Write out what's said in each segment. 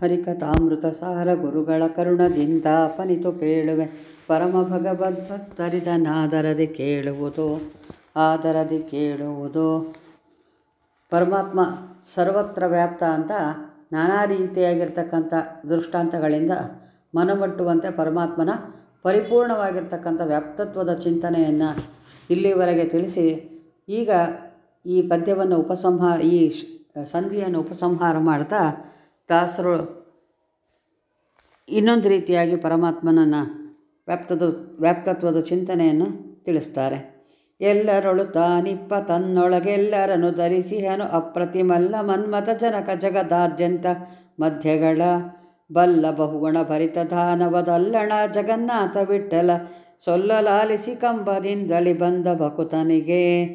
ಹರಿಕಥಾಮೃತ ಸಾರ ಗುರುಗಳ ಕರುಣದಿಂದ ಅಪನಿತು ಪೇಳುವೆ. ಪರಮ ಭಗವದ್ಭಕ್ತರಿದನಾದರದಿ ಕೇಳುವುದು, ಆದರದಿ ಕೇಳುವುದು. ಪರಮಾತ್ಮ ಸರ್ವತ್ರ ವ್ಯಾಪ್ತ ಅಂತ ನಾನಾ ರೀತಿಯಾಗಿರ್ತಕ್ಕಂಥ ದೃಷ್ಟಾಂತಗಳಿಂದ ಮನಮಟ್ಟುವಂತೆ ಪರಮಾತ್ಮನ ಪರಿಪೂರ್ಣವಾಗಿರ್ತಕ್ಕಂಥ ವ್ಯಾಪ್ತತ್ವದ ಚಿಂತನೆಯನ್ನು ಇಲ್ಲಿವರೆಗೆ ತಿಳಿಸಿ, ಈಗ ಈ ಪದ್ಯವನ್ನು ಉಪಸಂಹಾರ ಈ ಸಂಧಿಯನ್ನು ಉಪಸಂಹಾರ ಮಾಡ್ತಾ ದಾಸರು ಇನ್ನೊಂದು ರೀತಿಯಾಗಿ ಪರಮಾತ್ಮನನ್ನು ವ್ಯಾಪ್ತದ, ವ್ಯಾಪ್ತತ್ವದ ಚಿಂತನೆಯನ್ನು ತಿಳಿಸ್ತಾರೆ. ಎಲ್ಲರೊಳು ತಾನಿಪ್ಪ ತನ್ನೊಳಗೆಲ್ಲರನ್ನು ಧರಿಸಿಹನು ಅಪ್ರತಿಮಲ್ಲ ಮನ್ಮಥ ಜನಕ ಜಗದಾದ್ಯಂತ ಮಧ್ಯಗಳ ಬಲ್ಲ ಬಹುಗುಣ ಭರಿತ ದಾನವದಲ್ಲಣ ಜಗನ್ನಾಥ ಬಿಟ್ಟಲ ಸೊಲ್ಲಲಾಲಿಸಿ ಕಂಬದಿಂದಲಿ ಬಂದ ಭಕುತನಿಗೆ.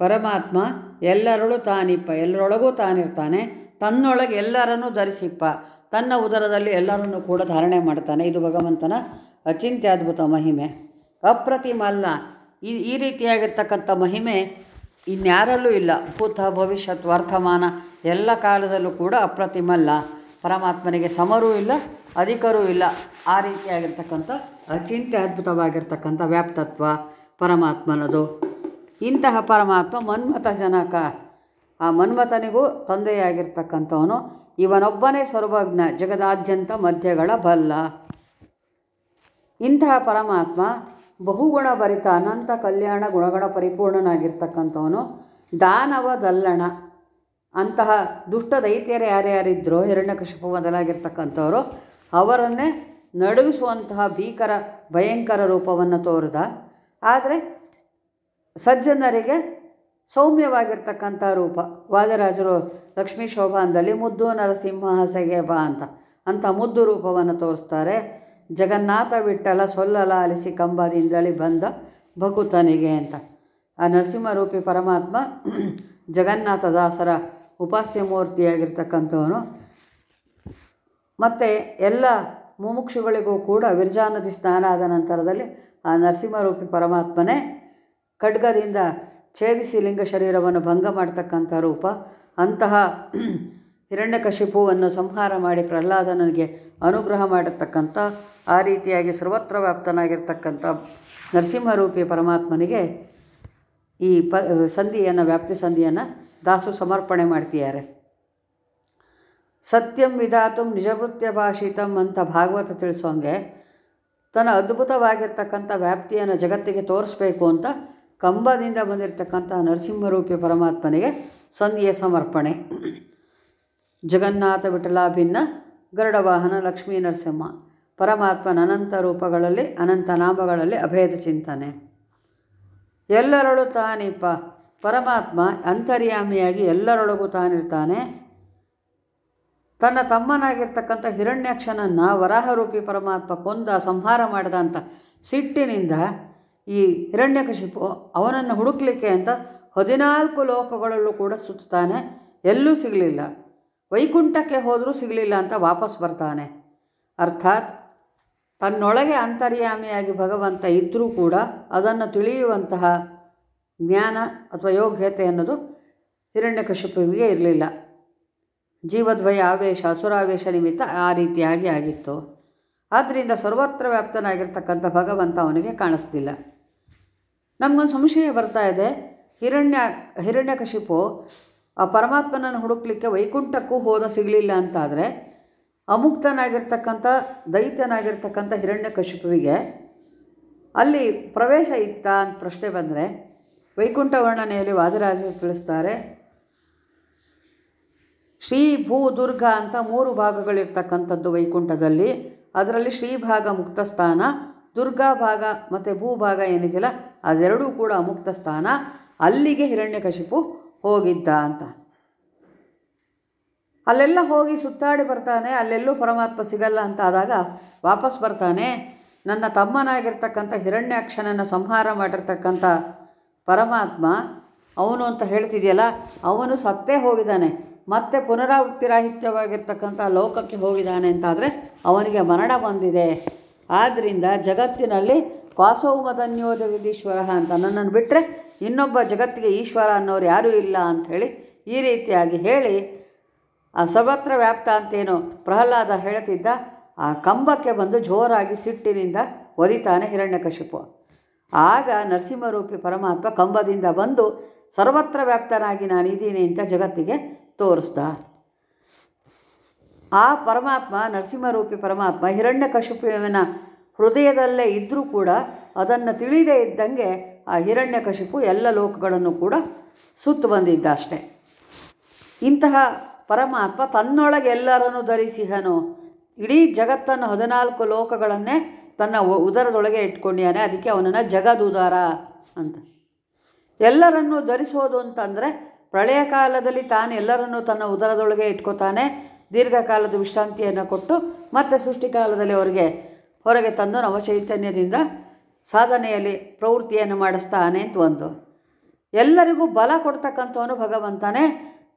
ಪರಮಾತ್ಮ ಎಲ್ಲರೊಳು ತಾನಿಪ್ಪ ಎಲ್ಲರೊಳಗೂ ತಾನಿರ್ತಾನೆ. ತನ್ನೊಳಗೆ ಎಲ್ಲರನ್ನೂ ಧರಿಸಿಪ್ಪ. ತನ್ನ ಉದರದಲ್ಲಿ ಎಲ್ಲರನ್ನೂ ಕೂಡ ಧಾರಣೆ ಮಾಡ್ತಾನೆ. ಇದು ಭಗವಂತನ ಅಚಿಂತ್ಯದ್ಭುತ ಮಹಿಮೆ. ಅಪ್ರತಿಮ ಅಲ್ಲ ಈ ಈ ರೀತಿಯಾಗಿರ್ತಕ್ಕಂಥ ಮಹಿಮೆ ಇನ್ಯಾರಲ್ಲೂ ಇಲ್ಲ. ಭೂತ, ಭವಿಷ್ಯತ್ ವರ್ತಮಾನ ಎಲ್ಲ ಕಾಲದಲ್ಲೂ ಕೂಡ ಅಪ್ರತಿಮಲ್ಲ. ಪರಮಾತ್ಮನಿಗೆ ಸಮರೂ ಇಲ್ಲ, ಅಧಿಕರೂ ಇಲ್ಲ. ಆ ರೀತಿಯಾಗಿರ್ತಕ್ಕಂಥ ಅಚಿಂತ್ಯ ಅದ್ಭುತವಾಗಿರ್ತಕ್ಕಂಥ ವ್ಯಾಪ್ತತ್ವ ಪರಮಾತ್ಮನದು. ಇಂತಹ ಪರಮಾತ್ಮ ಮನ್ಮಥ ಜನಕ. ಆ ಮನ್ಮಥನಿಗೂ ತಂದೆಯಾಗಿರ್ತಕ್ಕಂಥವನು ಇವನೊಬ್ಬನೇ ಸರ್ವಜ್ಞ ಜಗದಾದ್ಯಂತ ಮಧ್ಯಗಳ ಬಲ್ಲ. ಇಂತಹ ಪರಮಾತ್ಮ ಬಹುಗುಣ ಭರಿತ ಅನಂತ ಕಲ್ಯಾಣ ಗುಣಗಳ ಪರಿಪೂರ್ಣನಾಗಿರ್ತಕ್ಕಂಥವನು ದಾನವ ದಲ್ಲಣ. ಅಂತಹ ದುಷ್ಟ ದೈತ್ಯರು ಯಾರ್ಯಾರಿದ್ರೋ ಹಿರಣ್ಯಕಶಿಪು ಮೊದಲಾಗಿರ್ತಕ್ಕಂಥವರು ಅವರನ್ನೇ ನಡುಗಿಸುವಂತಹ ಭೀಕರ ಭಯಂಕರ ರೂಪವನ್ನು ತೋರಿದ. ಆದರೆ ಸಜ್ಜನರಿಗೆ ಸೌಮ್ಯವಾಗಿರ್ತಕ್ಕಂಥ ರೂಪ. ವಾದರಾಜರು ಲಕ್ಷ್ಮೀ ಶೋಭಾನದಲ್ಲಿ ಮುದ್ದು ನರಸಿಂಹ ಬಾ ಅಂತ. ಅಂಥ ಮುದ್ದು ರೂಪವನ್ನು ತೋರಿಸ್ತಾರೆ. ಜಗನ್ನಾಥ ವಿಠಲ ಸೊಲ್ಲಲ ಅಲಿಸಿ ಕಂಬದಿಂದಲೇ ಬಂದ ಭಕುತನಿಗೆ ಅಂತ. ಆ ನರಸಿಂಹರೂಪಿ ಪರಮಾತ್ಮ ಜಗನ್ನಾಥ ದಾಸರ ಉಪಾಸ್ಯ ಮೂರ್ತಿಯಾಗಿರ್ತಕ್ಕಂಥವನು. ಮತ್ತು ಎಲ್ಲ ಮುಮುಕ್ಷುಗಳಿಗೂ ಕೂಡ ವಿರ್ಜಾನದಿ ಸ್ನಾನ ಆದ ನಂತರದಲ್ಲಿ ಆ ನರಸಿಂಹರೂಪಿ ಪರಮಾತ್ಮನೇ ಖಡ್ಗದಿಂದ ಛೇದಿಸಿ ಲಿಂಗ ಶರೀರವನ್ನು ಭಂಗ ಮಾಡತಕ್ಕಂಥ ರೂಪ. ಅಂತಹ ಹಿರಣ್ಯಕಶಿಪುವನ್ನು ಸಂಹಾರ ಮಾಡಿ ಪ್ರಹ್ಲಾದನಿಗೆ ಅನುಗ್ರಹ ಮಾಡಿರ್ತಕ್ಕಂಥ, ಆ ರೀತಿಯಾಗಿ ಸರ್ವತ್ರ ವ್ಯಾಪ್ತನಾಗಿರ್ತಕ್ಕಂಥ ನರಸಿಂಹರೂಪಿ ಪರಮಾತ್ಮನಿಗೆ ಈ ಪ, ಸಂಧಿಯನ್ನು, ವ್ಯಾಪ್ತಿ ಸಂಧಿಯನ್ನು ದಾಸು ಸಮರ್ಪಣೆ ಮಾಡ್ತಿದ್ದಾರೆ. ಸತ್ಯಂ ವಿಧಾತು ನಿಜವೃತ್ಯ ಭಾಷಿತಂ ಅಂತ ಭಾಗವತ ತಿಳಿಸೋಂಗೆ ತನ್ನ ಅದ್ಭುತವಾಗಿರ್ತಕ್ಕಂಥ ವ್ಯಾಪ್ತಿಯನ್ನು ಜಗತ್ತಿಗೆ ತೋರಿಸ್ಬೇಕು ಅಂತ ಕಂಬದಿಂದ ಬಂದಿರತಕ್ಕಂತಹ ನರಸಿಂಹರೂಪಿ ಪರಮಾತ್ಮನಿಗೆ ಸಂಧಿಯ ಸಮರ್ಪಣೆ. ಜಗನ್ನಾಥ ವಿಠಲಾಭಿನ್ನ, ಗರುಡವಾಹನ, ಲಕ್ಷ್ಮೀ ನರಸಿಂಹ. ಪರಮಾತ್ಮನ ಅನಂತ ರೂಪಗಳಲ್ಲಿ, ಅನಂತ ನಾಮಗಳಲ್ಲಿ ಅಭೇದ ಚಿಂತನೆ. ಎಲ್ಲರೊಳು ತಾನಿಪ್ಪ. ಪರಮಾತ್ಮ ಅಂತರ್ಯಾಮಿಯಾಗಿ ಎಲ್ಲರೊಳಗೂ ತಾನಿರ್ತಾನೆ. ತನ್ನ ತಮ್ಮನಾಗಿರ್ತಕ್ಕಂಥ ಹಿರಣ್ಯಾಕ್ಷನನ್ನು ವರಾಹರೂಪಿ ಪರಮಾತ್ಮ ಕೊಂದ ಸಂಹಾರ ಮಾಡಿದ ಅಂತ ಸಿಟ್ಟಿನಿಂದ ಈ ಹಿರಣ್ಯಕಶಿಪು ಅವನನ್ನು ಹುಡುಕ್ಲಿಕ್ಕೆ ಅಂತ ಹದಿನಾಲ್ಕು ಲೋಕಗಳಲ್ಲೂ ಕೂಡ ಸುತ್ತಾನೆ ಎಲ್ಲೂ ಸಿಗಲಿಲ್ಲ. ವೈಕುಂಠಕ್ಕೆ ಹೋದರೂ ಸಿಗಲಿಲ್ಲ ಅಂತ ವಾಪಸ್ ಬರ್ತಾನೆ. ಅರ್ಥಾತ್ ತನ್ನೊಳಗೆ ಅಂತರ್ಯಾಮಿಯಾಗಿ ಭಗವಂತ ಇದ್ದರೂ ಕೂಡ ಅದನ್ನು ತಿಳಿಯುವಂತಹ ಜ್ಞಾನ ಅಥವಾ ಯೋಗ್ಯತೆ ಅನ್ನೋದು ಹಿರಣ್ಯಕಶಿಪುವಿಗೆ ಇರಲಿಲ್ಲ. ಜೀವದ್ವಯ ಆವೇಶ, ಅಸುರಾವೇಶ ನಿಮಿತ್ತ ಆ ರೀತಿಯಾಗಿ ಆಗಿತ್ತು. ಆದ್ದರಿಂದ ಸರ್ವತ್ರ ವ್ಯಾಪ್ತನಾಗಿರ್ತಕ್ಕಂಥ ಭಗವಂತ ಅವನಿಗೆ ಕಾಣಿಸ್ತಿಲ್ಲ ನಮಗೊಂದು ಸಂಶಯ ಬರ್ತಾ ಇದೆ. ಹಿರಣ್ಯ, ಹಿರಣ್ಯಕಶಿಪು, ಆ ಪರಮಾತ್ಮನನ್ನು ಹುಡುಕ್ಲಿಕ್ಕೆ ವೈಕುಂಠಕ್ಕೂ ಹೋದ ಸಿಗಲಿಲ್ಲ ಅಂತಾದರೆ, ಅಮುಕ್ತನಾಗಿರ್ತಕ್ಕಂಥ, ದೈತ್ಯನಾಗಿರ್ತಕ್ಕಂಥ ಹಿರಣ್ಯಕಶಿಪುವಿಗೆ ಅಲ್ಲಿ ಪ್ರವೇಶ ಇತ್ತಾ ಅಂತ ಪ್ರಶ್ನೆ ಬಂದರೆ, ವೈಕುಂಠ ವರ್ಣನೆಯಲ್ಲಿ ವಾದಿರಾಜರು ತಿಳಿಸ್ತಾರೆ, ಶ್ರೀ ಭೂ ದುರ್ಗ ಅಂತ ಮೂರು ಭಾಗಗಳಿರ್ತಕ್ಕಂಥದ್ದು ವೈಕುಂಠದಲ್ಲಿ. ಅದರಲ್ಲಿ ಶ್ರೀಭಾಗ ಮುಕ್ತ ಸ್ಥಾನ ದುರ್ಗಾ ಭಾಗ ಮತ್ತು ಭೂಭಾಗ ಏನಿದೆಯಲ್ಲ, ಅದೆರಡೂ ಕೂಡ ಅಮುಕ್ತ ಸ್ಥಾನ. ಅಲ್ಲಿಗೆ ಹಿರಣ್ಯಕಶಿಪು ಹೋಗಿದ್ದ ಅಂತ. ಅಲ್ಲೆಲ್ಲ ಹೋಗಿ ಸುತ್ತಾಡಿ ಬರ್ತಾನೆ, ಅಲ್ಲೆಲ್ಲೂ ಪರಮಾತ್ಮ ಸಿಗಲ್ಲ ಅಂತ ಆದಾಗ ವಾಪಸ್ ಬರ್ತಾನೆ. ನನ್ನ ತಮ್ಮನಾಗಿರ್ತಕ್ಕಂಥ ಹಿರಣ್ಯಾಕ್ಷನನ್ನು ಸಂಹಾರ ಮಾಡಿರ್ತಕ್ಕಂಥ ಪರಮಾತ್ಮ, ಅವನು ಅಂತ ಹೇಳ್ತಿದೆಯಲ್ಲ, ಅವನು ಸತ್ತೇ ಹೋಗಿದ್ದಾನೆ. ಮತ್ತೆ ಪುನರಾವೃತ್ತಿರಾಹಿತ್ಯವಾಗಿರ್ತಕ್ಕಂಥ ಲೋಕಕ್ಕೆ ಹೋಗಿದ್ದಾನೆ ಅಂತಾದರೆ ಅವನಿಗೆ ಮರಣ ಬಂದಿದೆ. ಆದ್ದರಿಂದ ಜಗತ್ತಿನಲ್ಲಿ ಕ್ವಾಸೌಮದನ್ಯೋ ಜಗದೀಶ್ವರ ಅಂತ ನನ್ನನ್ನು ಬಿಟ್ಟರೆ ಇನ್ನೊಬ್ಬ ಜಗತ್ತಿಗೆ ಈಶ್ವರ ಅನ್ನೋರು ಯಾರೂ ಇಲ್ಲ ಅಂಥೇಳಿ ಈ ರೀತಿಯಾಗಿ ಹೇಳಿ ಆ ಸರ್ವತ್ರ ವ್ಯಾಪ್ತ ಅಂತೇನು ಪ್ರಹ್ಲಾದ ಹೇಳ್ತಿದ್ದ ಆ ಕಂಬಕ್ಕೆ ಬಂದು ಜೋರಾಗಿ ಸಿಟ್ಟಿನಿಂದ ಒದಿತಾನೆ ಹಿರಣ್ಯಕಶಿಪು ಆಗ ನರಸಿಂಹರೂಪಿ ಪರಮಾತ್ಮ ಕಂಬದಿಂದ ಬಂದು ಸರ್ವತ್ರ ವ್ಯಾಪ್ತನಾಗಿ ನಾನಿದ್ದೀನಿ ಅಂತ ಜಗತ್ತಿಗೆ ತೋರಿಸ್ದ. ಆ ಪರಮಾತ್ಮ, ನರಸಿಂಹರೂಪಿ ಪರಮಾತ್ಮ ಹಿರಣ್ಯಕಶಿಪುವಿನ ಹೃದಯದಲ್ಲೇ ಇದ್ದರೂ ಕೂಡ ಅದನ್ನು ತಿಳಿದೇ ಇದ್ದಂಗೆ ಆ ಹಿರಣ್ಯಕಶಿಪು ಎಲ್ಲ ಲೋಕಗಳನ್ನು ಕೂಡ ಸುತ್ತು ಬಂದಿದ್ದ ಅಷ್ಟೆ ಇಂತಹ ಪರಮಾತ್ಮ ತನ್ನೊಳಗೆ ಎಲ್ಲರನ್ನು ಧರಿಸಿಹನು ಇಡೀ ಜಗತ್ತನ್ನು ಹದಿನಾಲ್ಕು ಲೋಕಗಳನ್ನೇ ತನ್ನ ಉದರದೊಳಗೆ ಇಟ್ಕೊಂಡಿಯಾನೆ ಅದಕ್ಕೆ ಅವನನ್ನು ಜಗದುದಾರ ಅಂತ. ಎಲ್ಲರನ್ನು ಧರಿಸೋದು ಅಂತಂದರೆ ಪ್ರಳಯ ಕಾಲದಲ್ಲಿ ತಾನು ಎಲ್ಲರನ್ನೂ ತನ್ನ ಉದರದೊಳಗೆ ಇಟ್ಕೋತಾನೆ. ದೀರ್ಘಕಾಲದ ವಿಶ್ರಾಂತಿಯನ್ನು ಕೊಟ್ಟು ಮತ್ತೆ ಸೃಷ್ಟಿಕಾಲದಲ್ಲಿ ಅವರಿಗೆ ಹೊರಗೆ ತಂದು ನವ ಚೈತನ್ಯದಿಂದ ಸಾಧನೆಯಲ್ಲಿ ಪ್ರವೃತ್ತಿಯನ್ನು ಮಾಡಿಸ್ತಾನೆ ಅಂತ ಒಂದು. ಎಲ್ಲರಿಗೂ ಬಲ ಕೊಡ್ತಕ್ಕಂಥವನು ಭಗವಂತನೇ.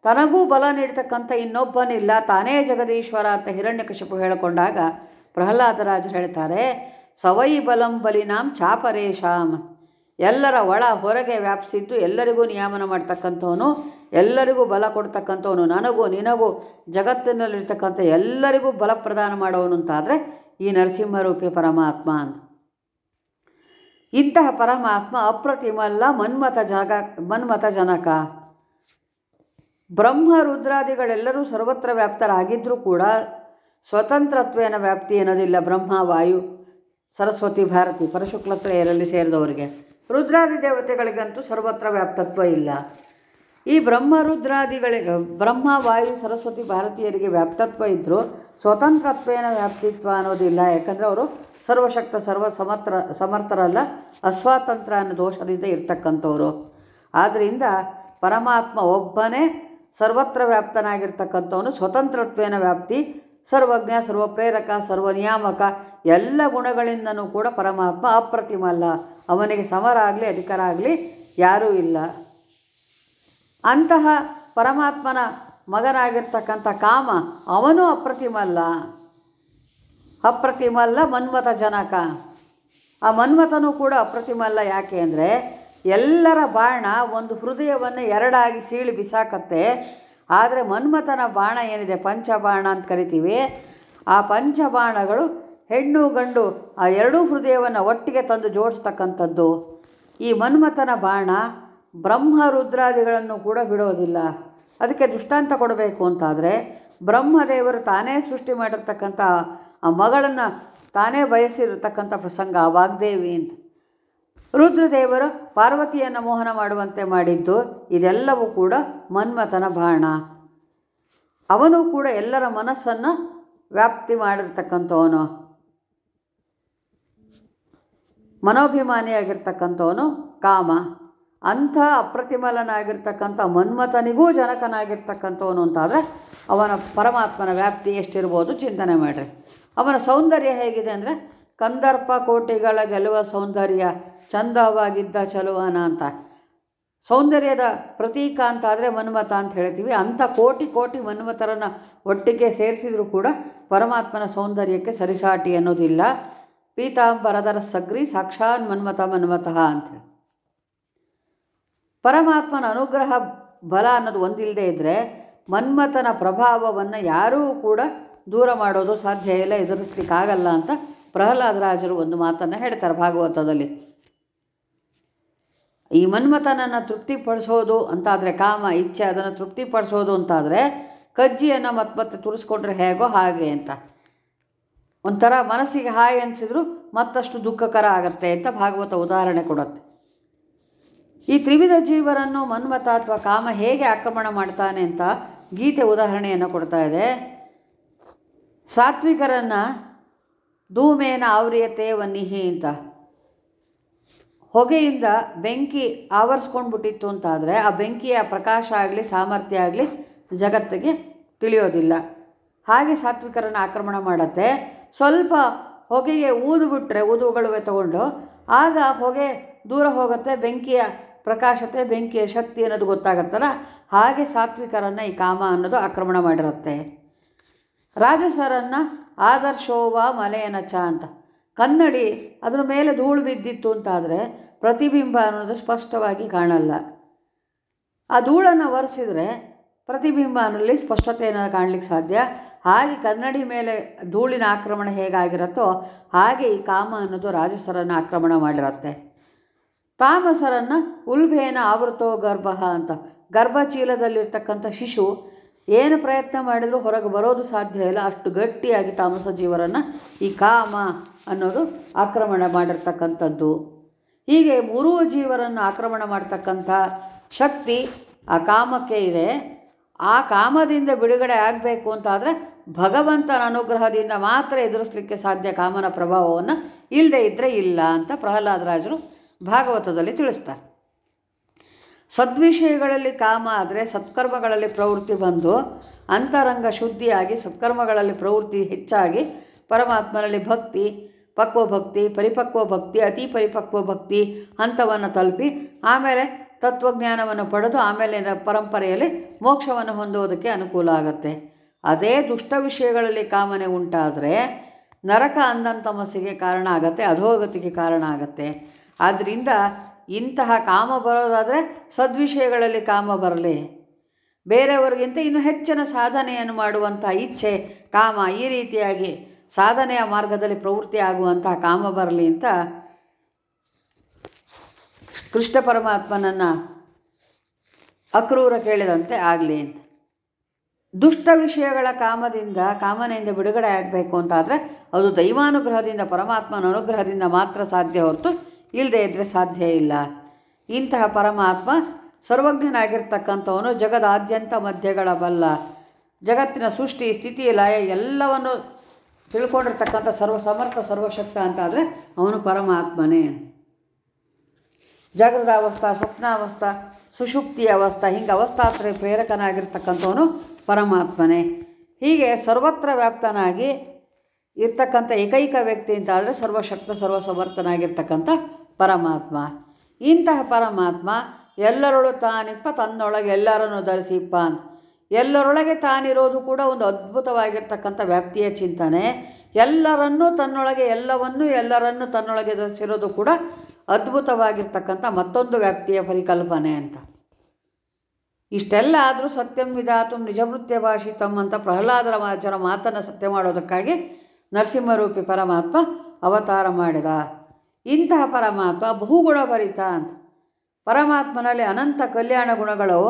ತನಗೂ ಬಲ ನೀಡ್ತಕ್ಕಂಥ ಇನ್ನೊಬ್ಬನಿಲ್ಲ. ತಾನೇ ಜಗದೀಶ್ವರ ಅಂತ ಹಿರಣ್ಯಕಶಿಪು ಹೇಳಿಕೊಂಡಾಗ ಪ್ರಹ್ಲಾದರಾಜರು ಹೇಳ್ತಾರೆ, ಸವೈ ಬಲಂ ಬಲಿನಾಂ ಚಾಪರೇಶಾಂ ಎಲ್ಲರ ಒಳ ಹೊರಗೆ ವ್ಯಾಪಿಸಿದ್ದು ಎಲ್ಲರಿಗೂ ನಿಯಾಮನ ಮಾಡ್ತಕ್ಕಂಥವನು, ಎಲ್ಲರಿಗೂ ಬಲ ಕೊಡ್ತಕ್ಕಂಥವನು, ನನಗೂ ನಿನಗೂ ಜಗತ್ತಿನಲ್ಲಿರ್ತಕ್ಕಂಥ ಎಲ್ಲರಿಗೂ ಬಲ ಪ್ರದಾನ ಮಾಡೋನು ಅಂತಾದರೆ ಈ ನರಸಿಂಹರೂಪಿ ಪರಮಾತ್ಮ ಅಂತ. ಇಂತಹ ಪರಮಾತ್ಮ ಅಪ್ರತಿಮಲ್ಲ ಮನ್ಮಥ ಜಾಗ ಮನ್ಮತ ಜನಕ. ಬ್ರಹ್ಮ ರುದ್ರಾದಿಗಳೆಲ್ಲರೂ ಸರ್ವತ್ರ ವ್ಯಾಪ್ತರಾಗಿದ್ದರೂ ಕೂಡ ಸ್ವತಂತ್ರತ್ವೇನ ವ್ಯಾಪ್ತಿ ಏನೋದಿಲ್ಲ ಬ್ರಹ್ಮ, ವಾಯು, ಸರಸ್ವತಿ, ಭಾರತಿ ಪರಶುಕ್ಲತ್ರಯರಲ್ಲಿ ಸೇರಿದವರಿಗೆ. ರುದ್ರಾದಿ ದೇವತೆಗಳಿಗಂತೂ ಸರ್ವತ್ರ ವ್ಯಾಪ್ತತ್ವ ಇಲ್ಲ. ಈ ಬ್ರಹ್ಮ ರುದ್ರಾದಿಗಳಿಗೆ ಬ್ರಹ್ಮ, ವಾಯು, ಸರಸ್ವತಿ, ಭಾರತೀಯರಿಗೆ ವ್ಯಾಪ್ತತ್ವ ಇದ್ದರೂ ಸ್ವತಂತ್ರತ್ವೇನ ವ್ಯಾಪ್ತಿತ್ವ ಅನ್ನೋದಿಲ್ಲ. ಯಾಕಂದರೆ ಅವರು ಸರ್ವಶಕ್ತ, ಸರ್ವ ಸಮತ್ರ, ಸಮರ್ಥರಲ್ಲ, ಅಸ್ವಾತಂತ್ರ ಅನ್ನೋ ದೋಷದಿಂದ ಇರ್ತಕ್ಕಂಥವ್ರು. ಆದ್ದರಿಂದ ಪರಮಾತ್ಮ ಒಬ್ಬನೇ ಸರ್ವತ್ರ ವ್ಯಾಪ್ತನಾಗಿರ್ತಕ್ಕಂಥವನು ಸ್ವತಂತ್ರತ್ವೇನ ವ್ಯಾಪ್ತಿ ಸರ್ವಜ್ಞ, ಸರ್ವಪ್ರೇರಕ, ಸರ್ವನಿಯಾಮಕ ಎಲ್ಲ ಗುಣಗಳಿಂದನೂ ಕೂಡ ಪರಮಾತ್ಮ ಅಪ್ರತಿಮಲ್ಲ ಅವನಿಗೆ ಸಮರ ಆಗಲಿ ಅಧಿಕಾರ ಆಗಲಿ ಯಾರೂ ಇಲ್ಲ. ಅಂತಹ ಪರಮಾತ್ಮನ ಮಗನಾಗಿರ್ತಕ್ಕಂಥ ಕಾಮ ಅವನು ಅಪ್ರತಿಮಲ್ಲ ಅಪ್ರತಿಮ ಅಲ್ಲ ಮನ್ಮಥ ಜನಕ. ಆ ಮನ್ಮಥನೂ ಕೂಡ ಅಪ್ರತಿಮಲ್ಲ ಯಾಕೆ ಅಂದರೆ ಎಲ್ಲರ ಬಾಣ ಒಂದು ಹೃದಯವನ್ನು ಎರಡಾಗಿ ಸೀಳಿ ಬಿಸಾಕತ್ತೆ. ಆದರೆ ಮನ್ಮಥನ ಬಾಣ ಏನಿದೆ? ಪಂಚಬಾಣ ಅಂತ ಕರಿತೀವಿ. ಆ ಪಂಚಬಾಣಗಳು ಹೆಣ್ಣು ಗಂಡು ಆ ಎರಡೂ ಹೃದಯವನ್ನು ಒಟ್ಟಿಗೆ ತಂದು ಜೋಡಿಸ್ತಕ್ಕಂಥದ್ದು. ಈ ಮನ್ಮಥನ ಬಾಣ ಬ್ರಹ್ಮ ರುದ್ರಾದಿಗಳನ್ನು ಕೂಡ ಬಿಡೋದಿಲ್ಲ. ಅದಕ್ಕೆ ದೃಷ್ಟಾಂತ ಕೊಡಬೇಕು ಅಂತಾದರೆ ಬ್ರಹ್ಮದೇವರು ತಾನೇ ಸೃಷ್ಟಿ ಮಾಡಿರ್ತಕ್ಕಂಥ ಆ ಮಗಳನ್ನು ತಾನೇ ಬಯಸಿರತಕ್ಕಂಥ ಪ್ರಸಂಗ ವಾಗ್ದೇವಿ ಅಂತ. ರುದ್ರದೇವರು ಪಾರ್ವತಿಯನ್ನು ಮೋಹನ ಮಾಡುವಂತೆ ಮಾಡಿದ್ದು ಇದೆಲ್ಲವೂ ಕೂಡ ಮನ್ಮಥನ ಬಾಣ. ಅವನು ಕೂಡ ಎಲ್ಲರ ಮನಸ್ಸನ್ನು ವ್ಯಾಪ್ತಿ ಮಾಡಿರ್ತಕ್ಕಂಥವನು. ಮನೋಭಿಮಾನಿಯಾಗಿರ್ತಕ್ಕಂಥವನು ಕಾಮ. ಅಂಥ ಅಪ್ರತಿಮಲನಾಗಿರ್ತಕ್ಕಂಥ ಮನ್ಮಥನಿಗೂ ಜನಕನಾಗಿರ್ತಕ್ಕಂಥವನು ಅಂತಾದರೆ ಅವನ ಪರಮಾತ್ಮನ ವ್ಯಾಪ್ತಿ ಎಷ್ಟಿರ್ಬೋದು ಚಿಂತನೆ ಮಾಡಿರಿ. ಅವನ ಸೌಂದರ್ಯ ಹೇಗಿದೆ ಅಂದರೆ, ಕಂದರ್ಪ ಕೋಟಿಗಳ ಗೆಲುವ ಸೌಂದರ್ಯ ಚಂದವಾಗಿದ್ದ ಚಲುವನ ಅಂತ. ಸೌಂದರ್ಯದ ಪ್ರತೀಕ ಅಂತ ಆದರೆ ಮನ್ಮಥ ಅಂತ ಹೇಳ್ತೀವಿ. ಅಂಥ ಕೋಟಿ ಕೋಟಿ ಮನ್ಮಥರನ್ನು ಒಟ್ಟಿಗೆ ಸೇರಿಸಿದರೂ ಕೂಡ ಪರಮಾತ್ಮನ ಸೌಂದರ್ಯಕ್ಕೆ ಸರಿಸಾಟಿ ಅನ್ನೋದಿಲ್ಲ. ಪೀತಾಂಬರದರ ಸಗ್ರಿ, ಸಾಕ್ಷಾತ್ ಮನ್ಮಥ ಮನ್ಮಥಃ ಅಂಥೇಳಿ ಪರಮಾತ್ಮನ ಅನುಗ್ರಹ ಬಲ ಅನ್ನೋದು ಒಂದಿಲ್ಲದೆ ಇದ್ದರೆ ಮನ್ಮಥನ ಪ್ರಭಾವವನ್ನು ಯಾರೂ ಕೂಡ ದೂರ ಮಾಡೋದು ಸಾಧ್ಯ ಇಲ್ಲ, ಎದುರಿಸ್ಲಿಕ್ಕಾಗಲ್ಲ ಅಂತ ಪ್ರಹ್ಲಾದರಾಜರು ಒಂದು ಮಾತನ್ನು ಹೇಳ್ತಾರೆ ಭಾಗವತದಲ್ಲಿ. ಈ ಮನ್ಮಥನನ್ನು ತೃಪ್ತಿಪಡಿಸೋದು ಅಂತಾದರೆ, ಕಾಮ, ಇಚ್ಛೆ, ಅದನ್ನು ತೃಪ್ತಿಪಡಿಸೋದು ಅಂತಾದರೆ, ಕಜ್ಜಿಯನ್ನು ಮತ್ತೆ ಮತ್ತೆ ತುರಿಸ್ಕೊಂಡ್ರೆ ಹೇಗೋ ಹಾಗೆ ಅಂತ. ಒಂಥರ ಮನಸ್ಸಿಗೆ ಹಾಯ್ ಅನಿಸಿದ್ರು ಮತ್ತಷ್ಟು ದುಃಖಕರ ಆಗತ್ತೆ ಅಂತ ಭಾಗವತ ಉದಾಹರಣೆ ಕೊಡುತ್ತೆ. ಈ ತ್ರಿವಿಧ ಜೀವರನ್ನು ಮನ್ಮಥ ಅಥವಾ ಕಾಮ ಹೇಗೆ ಆಕ್ರಮಣ ಮಾಡ್ತಾನೆ ಅಂತ ಗೀತೆ ಉದಾಹರಣೆಯನ್ನು ಕೊಡ್ತಾ ಇದೆ. ಸಾತ್ವಿಕರನ್ನು ಧೂಮೇನ ಆವ್ರಿಯತೆ ವನ್ನಿಹಿ ಅಂತ. ಹೊಗೆಯಿಂದ ಬೆಂಕಿ ಆವರಿಸ್ಕೊಂಡ್ಬಿಟ್ಟಿತ್ತು ಅಂತಾದರೆ ಆ ಬೆಂಕಿಯ ಪ್ರಕಾಶ ಆಗಲಿ, ಸಾಮರ್ಥ್ಯ ಆಗಲಿ ಜಗತ್ತಿಗೆ ತಿಳಿಯೋದಿಲ್ಲ. ಹಾಗೆ ಸಾತ್ವಿಕರನ್ನು ಆಕ್ರಮಣ ಮಾಡುತ್ತೆ. ಸ್ವಲ್ಪ ಹೊಗೆಗೆ ಊದು ಬಿಟ್ಟರೆ ಊದುಗಳುವೆ ತಗೊಂಡು ಆಗ ಹೊಗೆ ದೂರ ಹೋಗುತ್ತೆ, ಬೆಂಕಿಯ ಪ್ರಕಾಶತೆ, ಬೆಂಕಿಯ ಶಕ್ತಿ ಅನ್ನೋದು ಗೊತ್ತಾಗತ್ತಲ್ಲ? ಹಾಗೆ ಸಾತ್ವಿಕರನ್ನು ಈ ಕಾಮ ಅನ್ನೋದು ಆಕ್ರಮಣ ಮಾಡಿರುತ್ತೆ. ರಾಜಸರನ್ನು ಆದರ್ಶೋವ ಮಲೆಯನಚ ಅಂತ. ಕನ್ನಡಿ ಅದರ ಮೇಲೆ ಧೂಳು ಬಿದ್ದಿತ್ತು ಅಂತಾದರೆ ಪ್ರತಿಬಿಂಬ ಅನ್ನೋದು ಸ್ಪಷ್ಟವಾಗಿ ಕಾಣಲ್ಲ. ಆ ಧೂಳನ್ನು ಒರೆಸಿದರೆ ಪ್ರತಿಬಿಂಬ ಅನ್ನೋಲ್ಲಿ ಸ್ಪಷ್ಟತೆಯನ್ನು ಕಾಣಲಿಕ್ಕೆ ಸಾಧ್ಯ. ಹಾಗೆ ಕನ್ನಡಿ ಮೇಲೆ ಧೂಳಿನ ಆಕ್ರಮಣ ಹೇಗಾಗಿರುತ್ತೋ ಹಾಗೆ ಈ ಕಾಮ ಅನ್ನೋದು ರಾಜಸರನ್ನು ಆಕ್ರಮಣ ಮಾಡಿರುತ್ತೆ. ತಾಮಸರನ್ನು ಉಲ್ಭೇನ ಆವೃತೋ ಗರ್ಭ ಅಂತ ಗರ್ಭಚೀಲದಲ್ಲಿರ್ತಕ್ಕಂಥ ಶಿಶು ಏನು ಪ್ರಯತ್ನ ಮಾಡಿದರೂ ಹೊರಗೆ ಬರೋದು ಸಾಧ್ಯ ಇಲ್ಲ. ಅಷ್ಟು ಗಟ್ಟಿಯಾಗಿ ತಾಮಸ ಜೀವರನ್ನು ಈ ಕಾಮ ಅನ್ನೋದು ಆಕ್ರಮಣ ಮಾಡಿರ್ತಕ್ಕಂಥದ್ದು. ಹೀಗೆ ಮೂರೂ ಜೀವರನ್ನು ಆಕ್ರಮಣ ಮಾಡ್ತಕ್ಕಂಥ ಶಕ್ತಿ ಆ ಕಾಮಕ್ಕೆ ಇದೆ. ಆ ಕಾಮದಿಂದ ಬಿಡುಗಡೆ ಆಗಬೇಕು ಅಂತಾದರೆ ಭಗವಂತನ ಅನುಗ್ರಹದಿಂದ ಮಾತ್ರ ಎದುರಿಸಲಿಕ್ಕೆ ಸಾಧ್ಯ ಕಾಮನ ಪ್ರಭಾವವನ್ನು ಇಲ್ಲದೆ ಇದ್ದರೆ ಇಲ್ಲ ಅಂತ ಪ್ರಹ್ಲಾದರಾಜರು ಭಾಗವತದಲ್ಲಿ ತಿಳಿಸ್ತಾರೆ. ಸದ್ವಿಷಯಗಳಲ್ಲಿ ಕಾಮ ಆದರೆ ಸತ್ಕರ್ಮಗಳಲ್ಲಿ ಪ್ರವೃತ್ತಿ ಬಂದು ಅಂತರಂಗ ಶುದ್ಧಿಯಾಗಿ, ಸತ್ಕರ್ಮಗಳಲ್ಲಿ ಪ್ರವೃತ್ತಿ ಹೆಚ್ಚಾಗಿ ಪರಮಾತ್ಮನಲ್ಲಿ ಭಕ್ತಿ, ಪಕ್ವ ಭಕ್ತಿ, ಪರಿಪಕ್ವ ಭಕ್ತಿ, ಅತಿ ಪರಿಪಕ್ವ ಭಕ್ತಿ ಹಂತವನ್ನು ತಲುಪಿ ಆಮೇಲೆ ತತ್ವಜ್ಞಾನವನ್ನು ಪಡೆದು ಆಮೇಲೆ ಪರಂಪರೆಯಲ್ಲಿ ಮೋಕ್ಷವನ್ನು ಹೊಂದುವುದಕ್ಕೆ ಅನುಕೂಲ ಆಗುತ್ತೆ. ಅದೇ ದುಷ್ಟ ವಿಷಯಗಳಲ್ಲಿ ಕಾಮನೆ ಉಂಟಾದರೆ ನರಕ ಅಂಧಂತಮಸ್ಸಿಗೆ ಕಾರಣ ಆಗತ್ತೆ, ಅಧೋಗತಿಗೆ ಕಾರಣ ಆಗತ್ತೆ. ಆದ್ದರಿಂದ ಇಂತಹ ಕಾಮ ಬರೋದಾದರೆ ಸದ್ವಿಷಯಗಳಲ್ಲಿ ಕಾಮ ಬರಲಿ. ಬೇರೆಯವರಿಗಿಂತ ಇನ್ನೂ ಹೆಚ್ಚಿನ ಸಾಧನೆಯನ್ನು ಮಾಡುವಂಥ ಇಚ್ಛೆ, ಕಾಮ ಈ ರೀತಿಯಾಗಿ ಸಾಧನೆಯ ಮಾರ್ಗದಲ್ಲಿ ಪ್ರವೃತ್ತಿ ಆಗುವಂತಹ ಕಾಮ ಬರಲಿ ಅಂತ ಕೃಷ್ಣ ಪರಮಾತ್ಮನನ್ನು ಅಕ್ರೂರ ಕೇಳಿದಂತೆ ಆಗಲಿ ಅಂತ. ದುಷ್ಟ ವಿಷಯಗಳ ಕಾಮದಿಂದ, ಕಾಮನೆಯಿಂದ ಬಿಡುಗಡೆ ಆಗಬೇಕು ಅಂತಾದರೆ ಅದು ದೈವಾನುಗ್ರಹದಿಂದ, ಪರಮಾತ್ಮನ ಅನುಗ್ರಹದಿಂದ ಮಾತ್ರ ಸಾಧ್ಯ ಹೊರತು ಇಲ್ಲದೆ ಇದ್ದರೆ ಸಾಧ್ಯ ಇಲ್ಲ. ಇಂತಹ ಪರಮಾತ್ಮ ಸರ್ವಜ್ಞನಾಗಿರ್ತಕ್ಕಂಥವನು ಜಗದಾದ್ಯಂತ ಮಧ್ಯಗಳ ಬಲ್ಲ ಜಗತ್ತಿನ ಸೃಷ್ಟಿ, ಸ್ಥಿತಿ, ಲಯ ಎಲ್ಲವನ್ನು ತಿಳ್ಕೊಂಡಿರ್ತಕ್ಕಂಥ ಸರ್ವ ಸಮರ್ಥ, ಸರ್ವಶಕ್ತ ಅಂತಾದರೆ ಅವನು ಪರಮಾತ್ಮನೇ. ಜಾಗೃತ ಅವಸ್ಥಾ, ಸ್ವಪ್ನಾವಸ್ಥಾ, ಸುಷುಪ್ತಿ ಅವಸ್ಥಾ, ಹಿಂಗೆ ಅವಸ್ಥಾತ್ರ ಪ್ರೇರಕನಾಗಿರ್ತಕ್ಕಂಥವನು ಪರಮಾತ್ಮನೇ. ಹೀಗೆ ಸರ್ವತ್ರ ವ್ಯಾಪ್ತನಾಗಿ ಇರ್ತಕ್ಕಂಥ ಏಕೈಕ ವ್ಯಕ್ತಿ ಅಂತ ಆದರೆ ಸರ್ವಶಕ್ತ, ಸರ್ವಸಮರ್ಥನಾಗಿರ್ತಕ್ಕಂಥ ಪರಮಾತ್ಮ. ಇಂತಹ ಪರಮಾತ್ಮ ಎಲ್ಲರೊಳು ತಾನಿಪ್ಪ ತನ್ನೊಳಗೆ ಎಲ್ಲರನ್ನು ಧರಿಸಿಪ್ಪ ಅಂತ. ಎಲ್ಲರೊಳಗೆ ತಾನಿರೋದು ಕೂಡ ಒಂದು ಅದ್ಭುತವಾಗಿರ್ತಕ್ಕಂಥ ವ್ಯಾಪ್ತಿಯ ಚಿಂತನೆ. ಎಲ್ಲರನ್ನೂ ತನ್ನೊಳಗೆ, ಎಲ್ಲವನ್ನೂ ಎಲ್ಲರನ್ನೂ ತನ್ನೊಳಗೆ ಧರಿಸಿರೋದು ಕೂಡ ಅದ್ಭುತವಾಗಿರ್ತಕ್ಕಂಥ ಮತ್ತೊಂದು ವ್ಯಾಪ್ತಿಯ ಪರಿಕಲ್ಪನೆ ಅಂತ. ಇಷ್ಟೆಲ್ಲ ಆದರೂ ಸತ್ಯಂ ವಿಧಾತು ನಿಜವೃತ್ಯ ಭಾಷಿತಂ ಅಂತ ಪ್ರಹ್ಲಾದರ ಮಾಚರ ಮಾತನ್ನು ಸತ್ಯ ಮಾಡೋದಕ್ಕಾಗಿ ನರಸಿಂಹರೂಪಿ ಪರಮಾತ್ಮ ಅವತಾರ ಮಾಡಿದ. ಇಂತಹ ಪರಮಾತ್ಮ ಬಹುಗುಣಭರಿತ ಅಂತ. ಪರಮಾತ್ಮನಲ್ಲಿ ಅನಂತ ಕಲ್ಯಾಣ ಗುಣಗಳು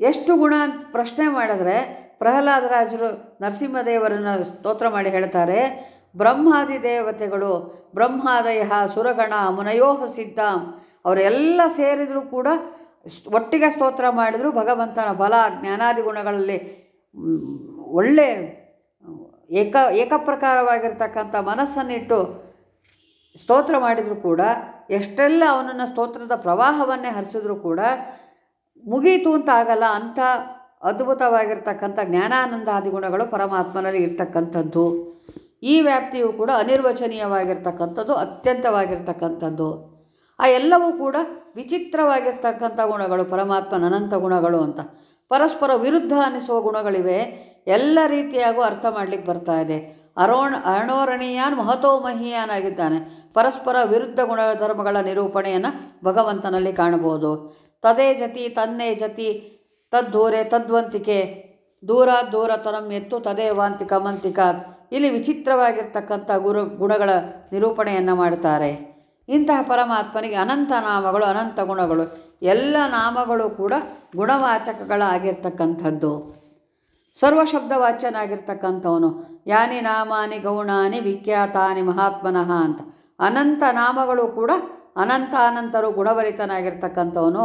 ಎಷ್ಟು ಗುಣ ಅಂತ ಪ್ರಶ್ನೆ ಮಾಡಿದ್ರೆ ಪ್ರಹ್ಲಾದರಾಜರು ನರಸಿಂಹದೇವರನ್ನು ಸ್ತೋತ್ರ ಮಾಡಿ ಹೇಳ್ತಾರೆ, ಬ್ರಹ್ಮಾದಿ ದೇವತೆಗಳು, ಬ್ರಹ್ಮಾದಯ ಸುರಗಣ ಮುನಯೋಹ ಸಿದ್ಧಾಂ. ಅವರೆಲ್ಲ ಸೇರಿದರೂ ಕೂಡ ಒಟ್ಟಿಗೆ ಸ್ತೋತ್ರ ಮಾಡಿದರೂ ಭಗವಂತನ ಬಲ, ಜ್ಞಾನಾದಿ ಗುಣಗಳಲ್ಲಿ, ಒಳ್ಳೆ ಏಕ, ಏಕಪ್ರಕಾರವಾಗಿರ್ತಕ್ಕಂಥ ಮನಸ್ಸನ್ನಿಟ್ಟು ಸ್ತೋತ್ರ ಮಾಡಿದರೂ ಕೂಡ, ಎಷ್ಟೆಲ್ಲ ಅವನನ್ನು ಸ್ತೋತ್ರದ ಪ್ರವಾಹವನ್ನೇ ಹರಿಸಿದ್ರು ಕೂಡ, ಮುಗೀತು ಅಂತ ಆಗಲ್ಲ, ಅಂಥ ಅದ್ಭುತವಾಗಿರ್ತಕ್ಕಂಥ ಜ್ಞಾನಾನಂದಾದಿ ಗುಣಗಳು ಪರಮಾತ್ಮನಲ್ಲಿ ಇರ್ತಕ್ಕಂಥದ್ದು. ಈ ವ್ಯಾಪ್ತಿಯು ಕೂಡ ಅನಿರ್ವಚನೀಯವಾಗಿರ್ತಕ್ಕಂಥದ್ದು, ಅತ್ಯಂತವಾಗಿರ್ತಕ್ಕಂಥದ್ದು. ಆ ಎಲ್ಲವೂ ಕೂಡ ವಿಚಿತ್ರವಾಗಿರ್ತಕ್ಕಂಥ ಗುಣಗಳು, ಪರಮಾತ್ಮನ ಅನಂತ ಗುಣಗಳು ಅಂತ. ಪರಸ್ಪರ ವಿರುದ್ಧ ಅನಿಸುವ ಗುಣಗಳಿವೆ. ಎಲ್ಲ ರೀತಿಯಾಗೂ ಅರ್ಥ ಮಾಡಲಿಕ್ಕೆ ಬರ್ತಾ ಇದೆ. ಅರೋಣ ಅರಣೋರಣೀಯಾನ್ ಮಹತೋ ಮಹೀಯಾನಾಗಿದ್ದಾನೆ. ಪರಸ್ಪರ ವಿರುದ್ಧ ಗುಣಧರ್ಮಗಳ ನಿರೂಪಣೆಯನ್ನು ಭಗವಂತನಲ್ಲಿ ಕಾಣಬಹುದು. ತದೇ ಜತಿ, ತನ್ನೇ ಜತಿ ತದ್ದೂರೆ ತದ್ವಂತಿಕೆ, ದೂರ ದೂರ, ತರಂ, ಎತ್ತು, ತದೇ ವಾಂತಿಕ, ಮಂತಿಕ. ಇಲ್ಲಿ ವಿಚಿತ್ರವಾಗಿರ್ತಕ್ಕಂಥ ಗುರು, ಗುಣಗಳ ನಿರೂಪಣೆಯನ್ನು ಮಾಡ್ತಾರೆ ಇಂತಹ ಪರಮಾತ್ಮನಿಗೆ ಅನಂತ ನಾಮಗಳು, ಅನಂತ ಗುಣಗಳು. ಎಲ್ಲ ನಾಮಗಳು ಕೂಡ ಗುಣವಾಚಕಗಳಾಗಿರ್ತಕ್ಕಂಥದ್ದು. ಸರ್ವಶಬ್ದವಾಚ್ಯನಾಗಿರ್ತಕ್ಕಂಥವನು. ಯಾನಿ ನಾಮಾನಿ ಗೌಣಾನಿ ವಿಖ್ಯಾತಾನಿ ಮಹಾತ್ಮನಃ ಅಂತ. ಅನಂತ ನಾಮಗಳು ಕೂಡ ಅನಂತ ಅನಂತರು ಗುಣಭರಿತನಾಗಿರ್ತಕ್ಕಂಥವನು.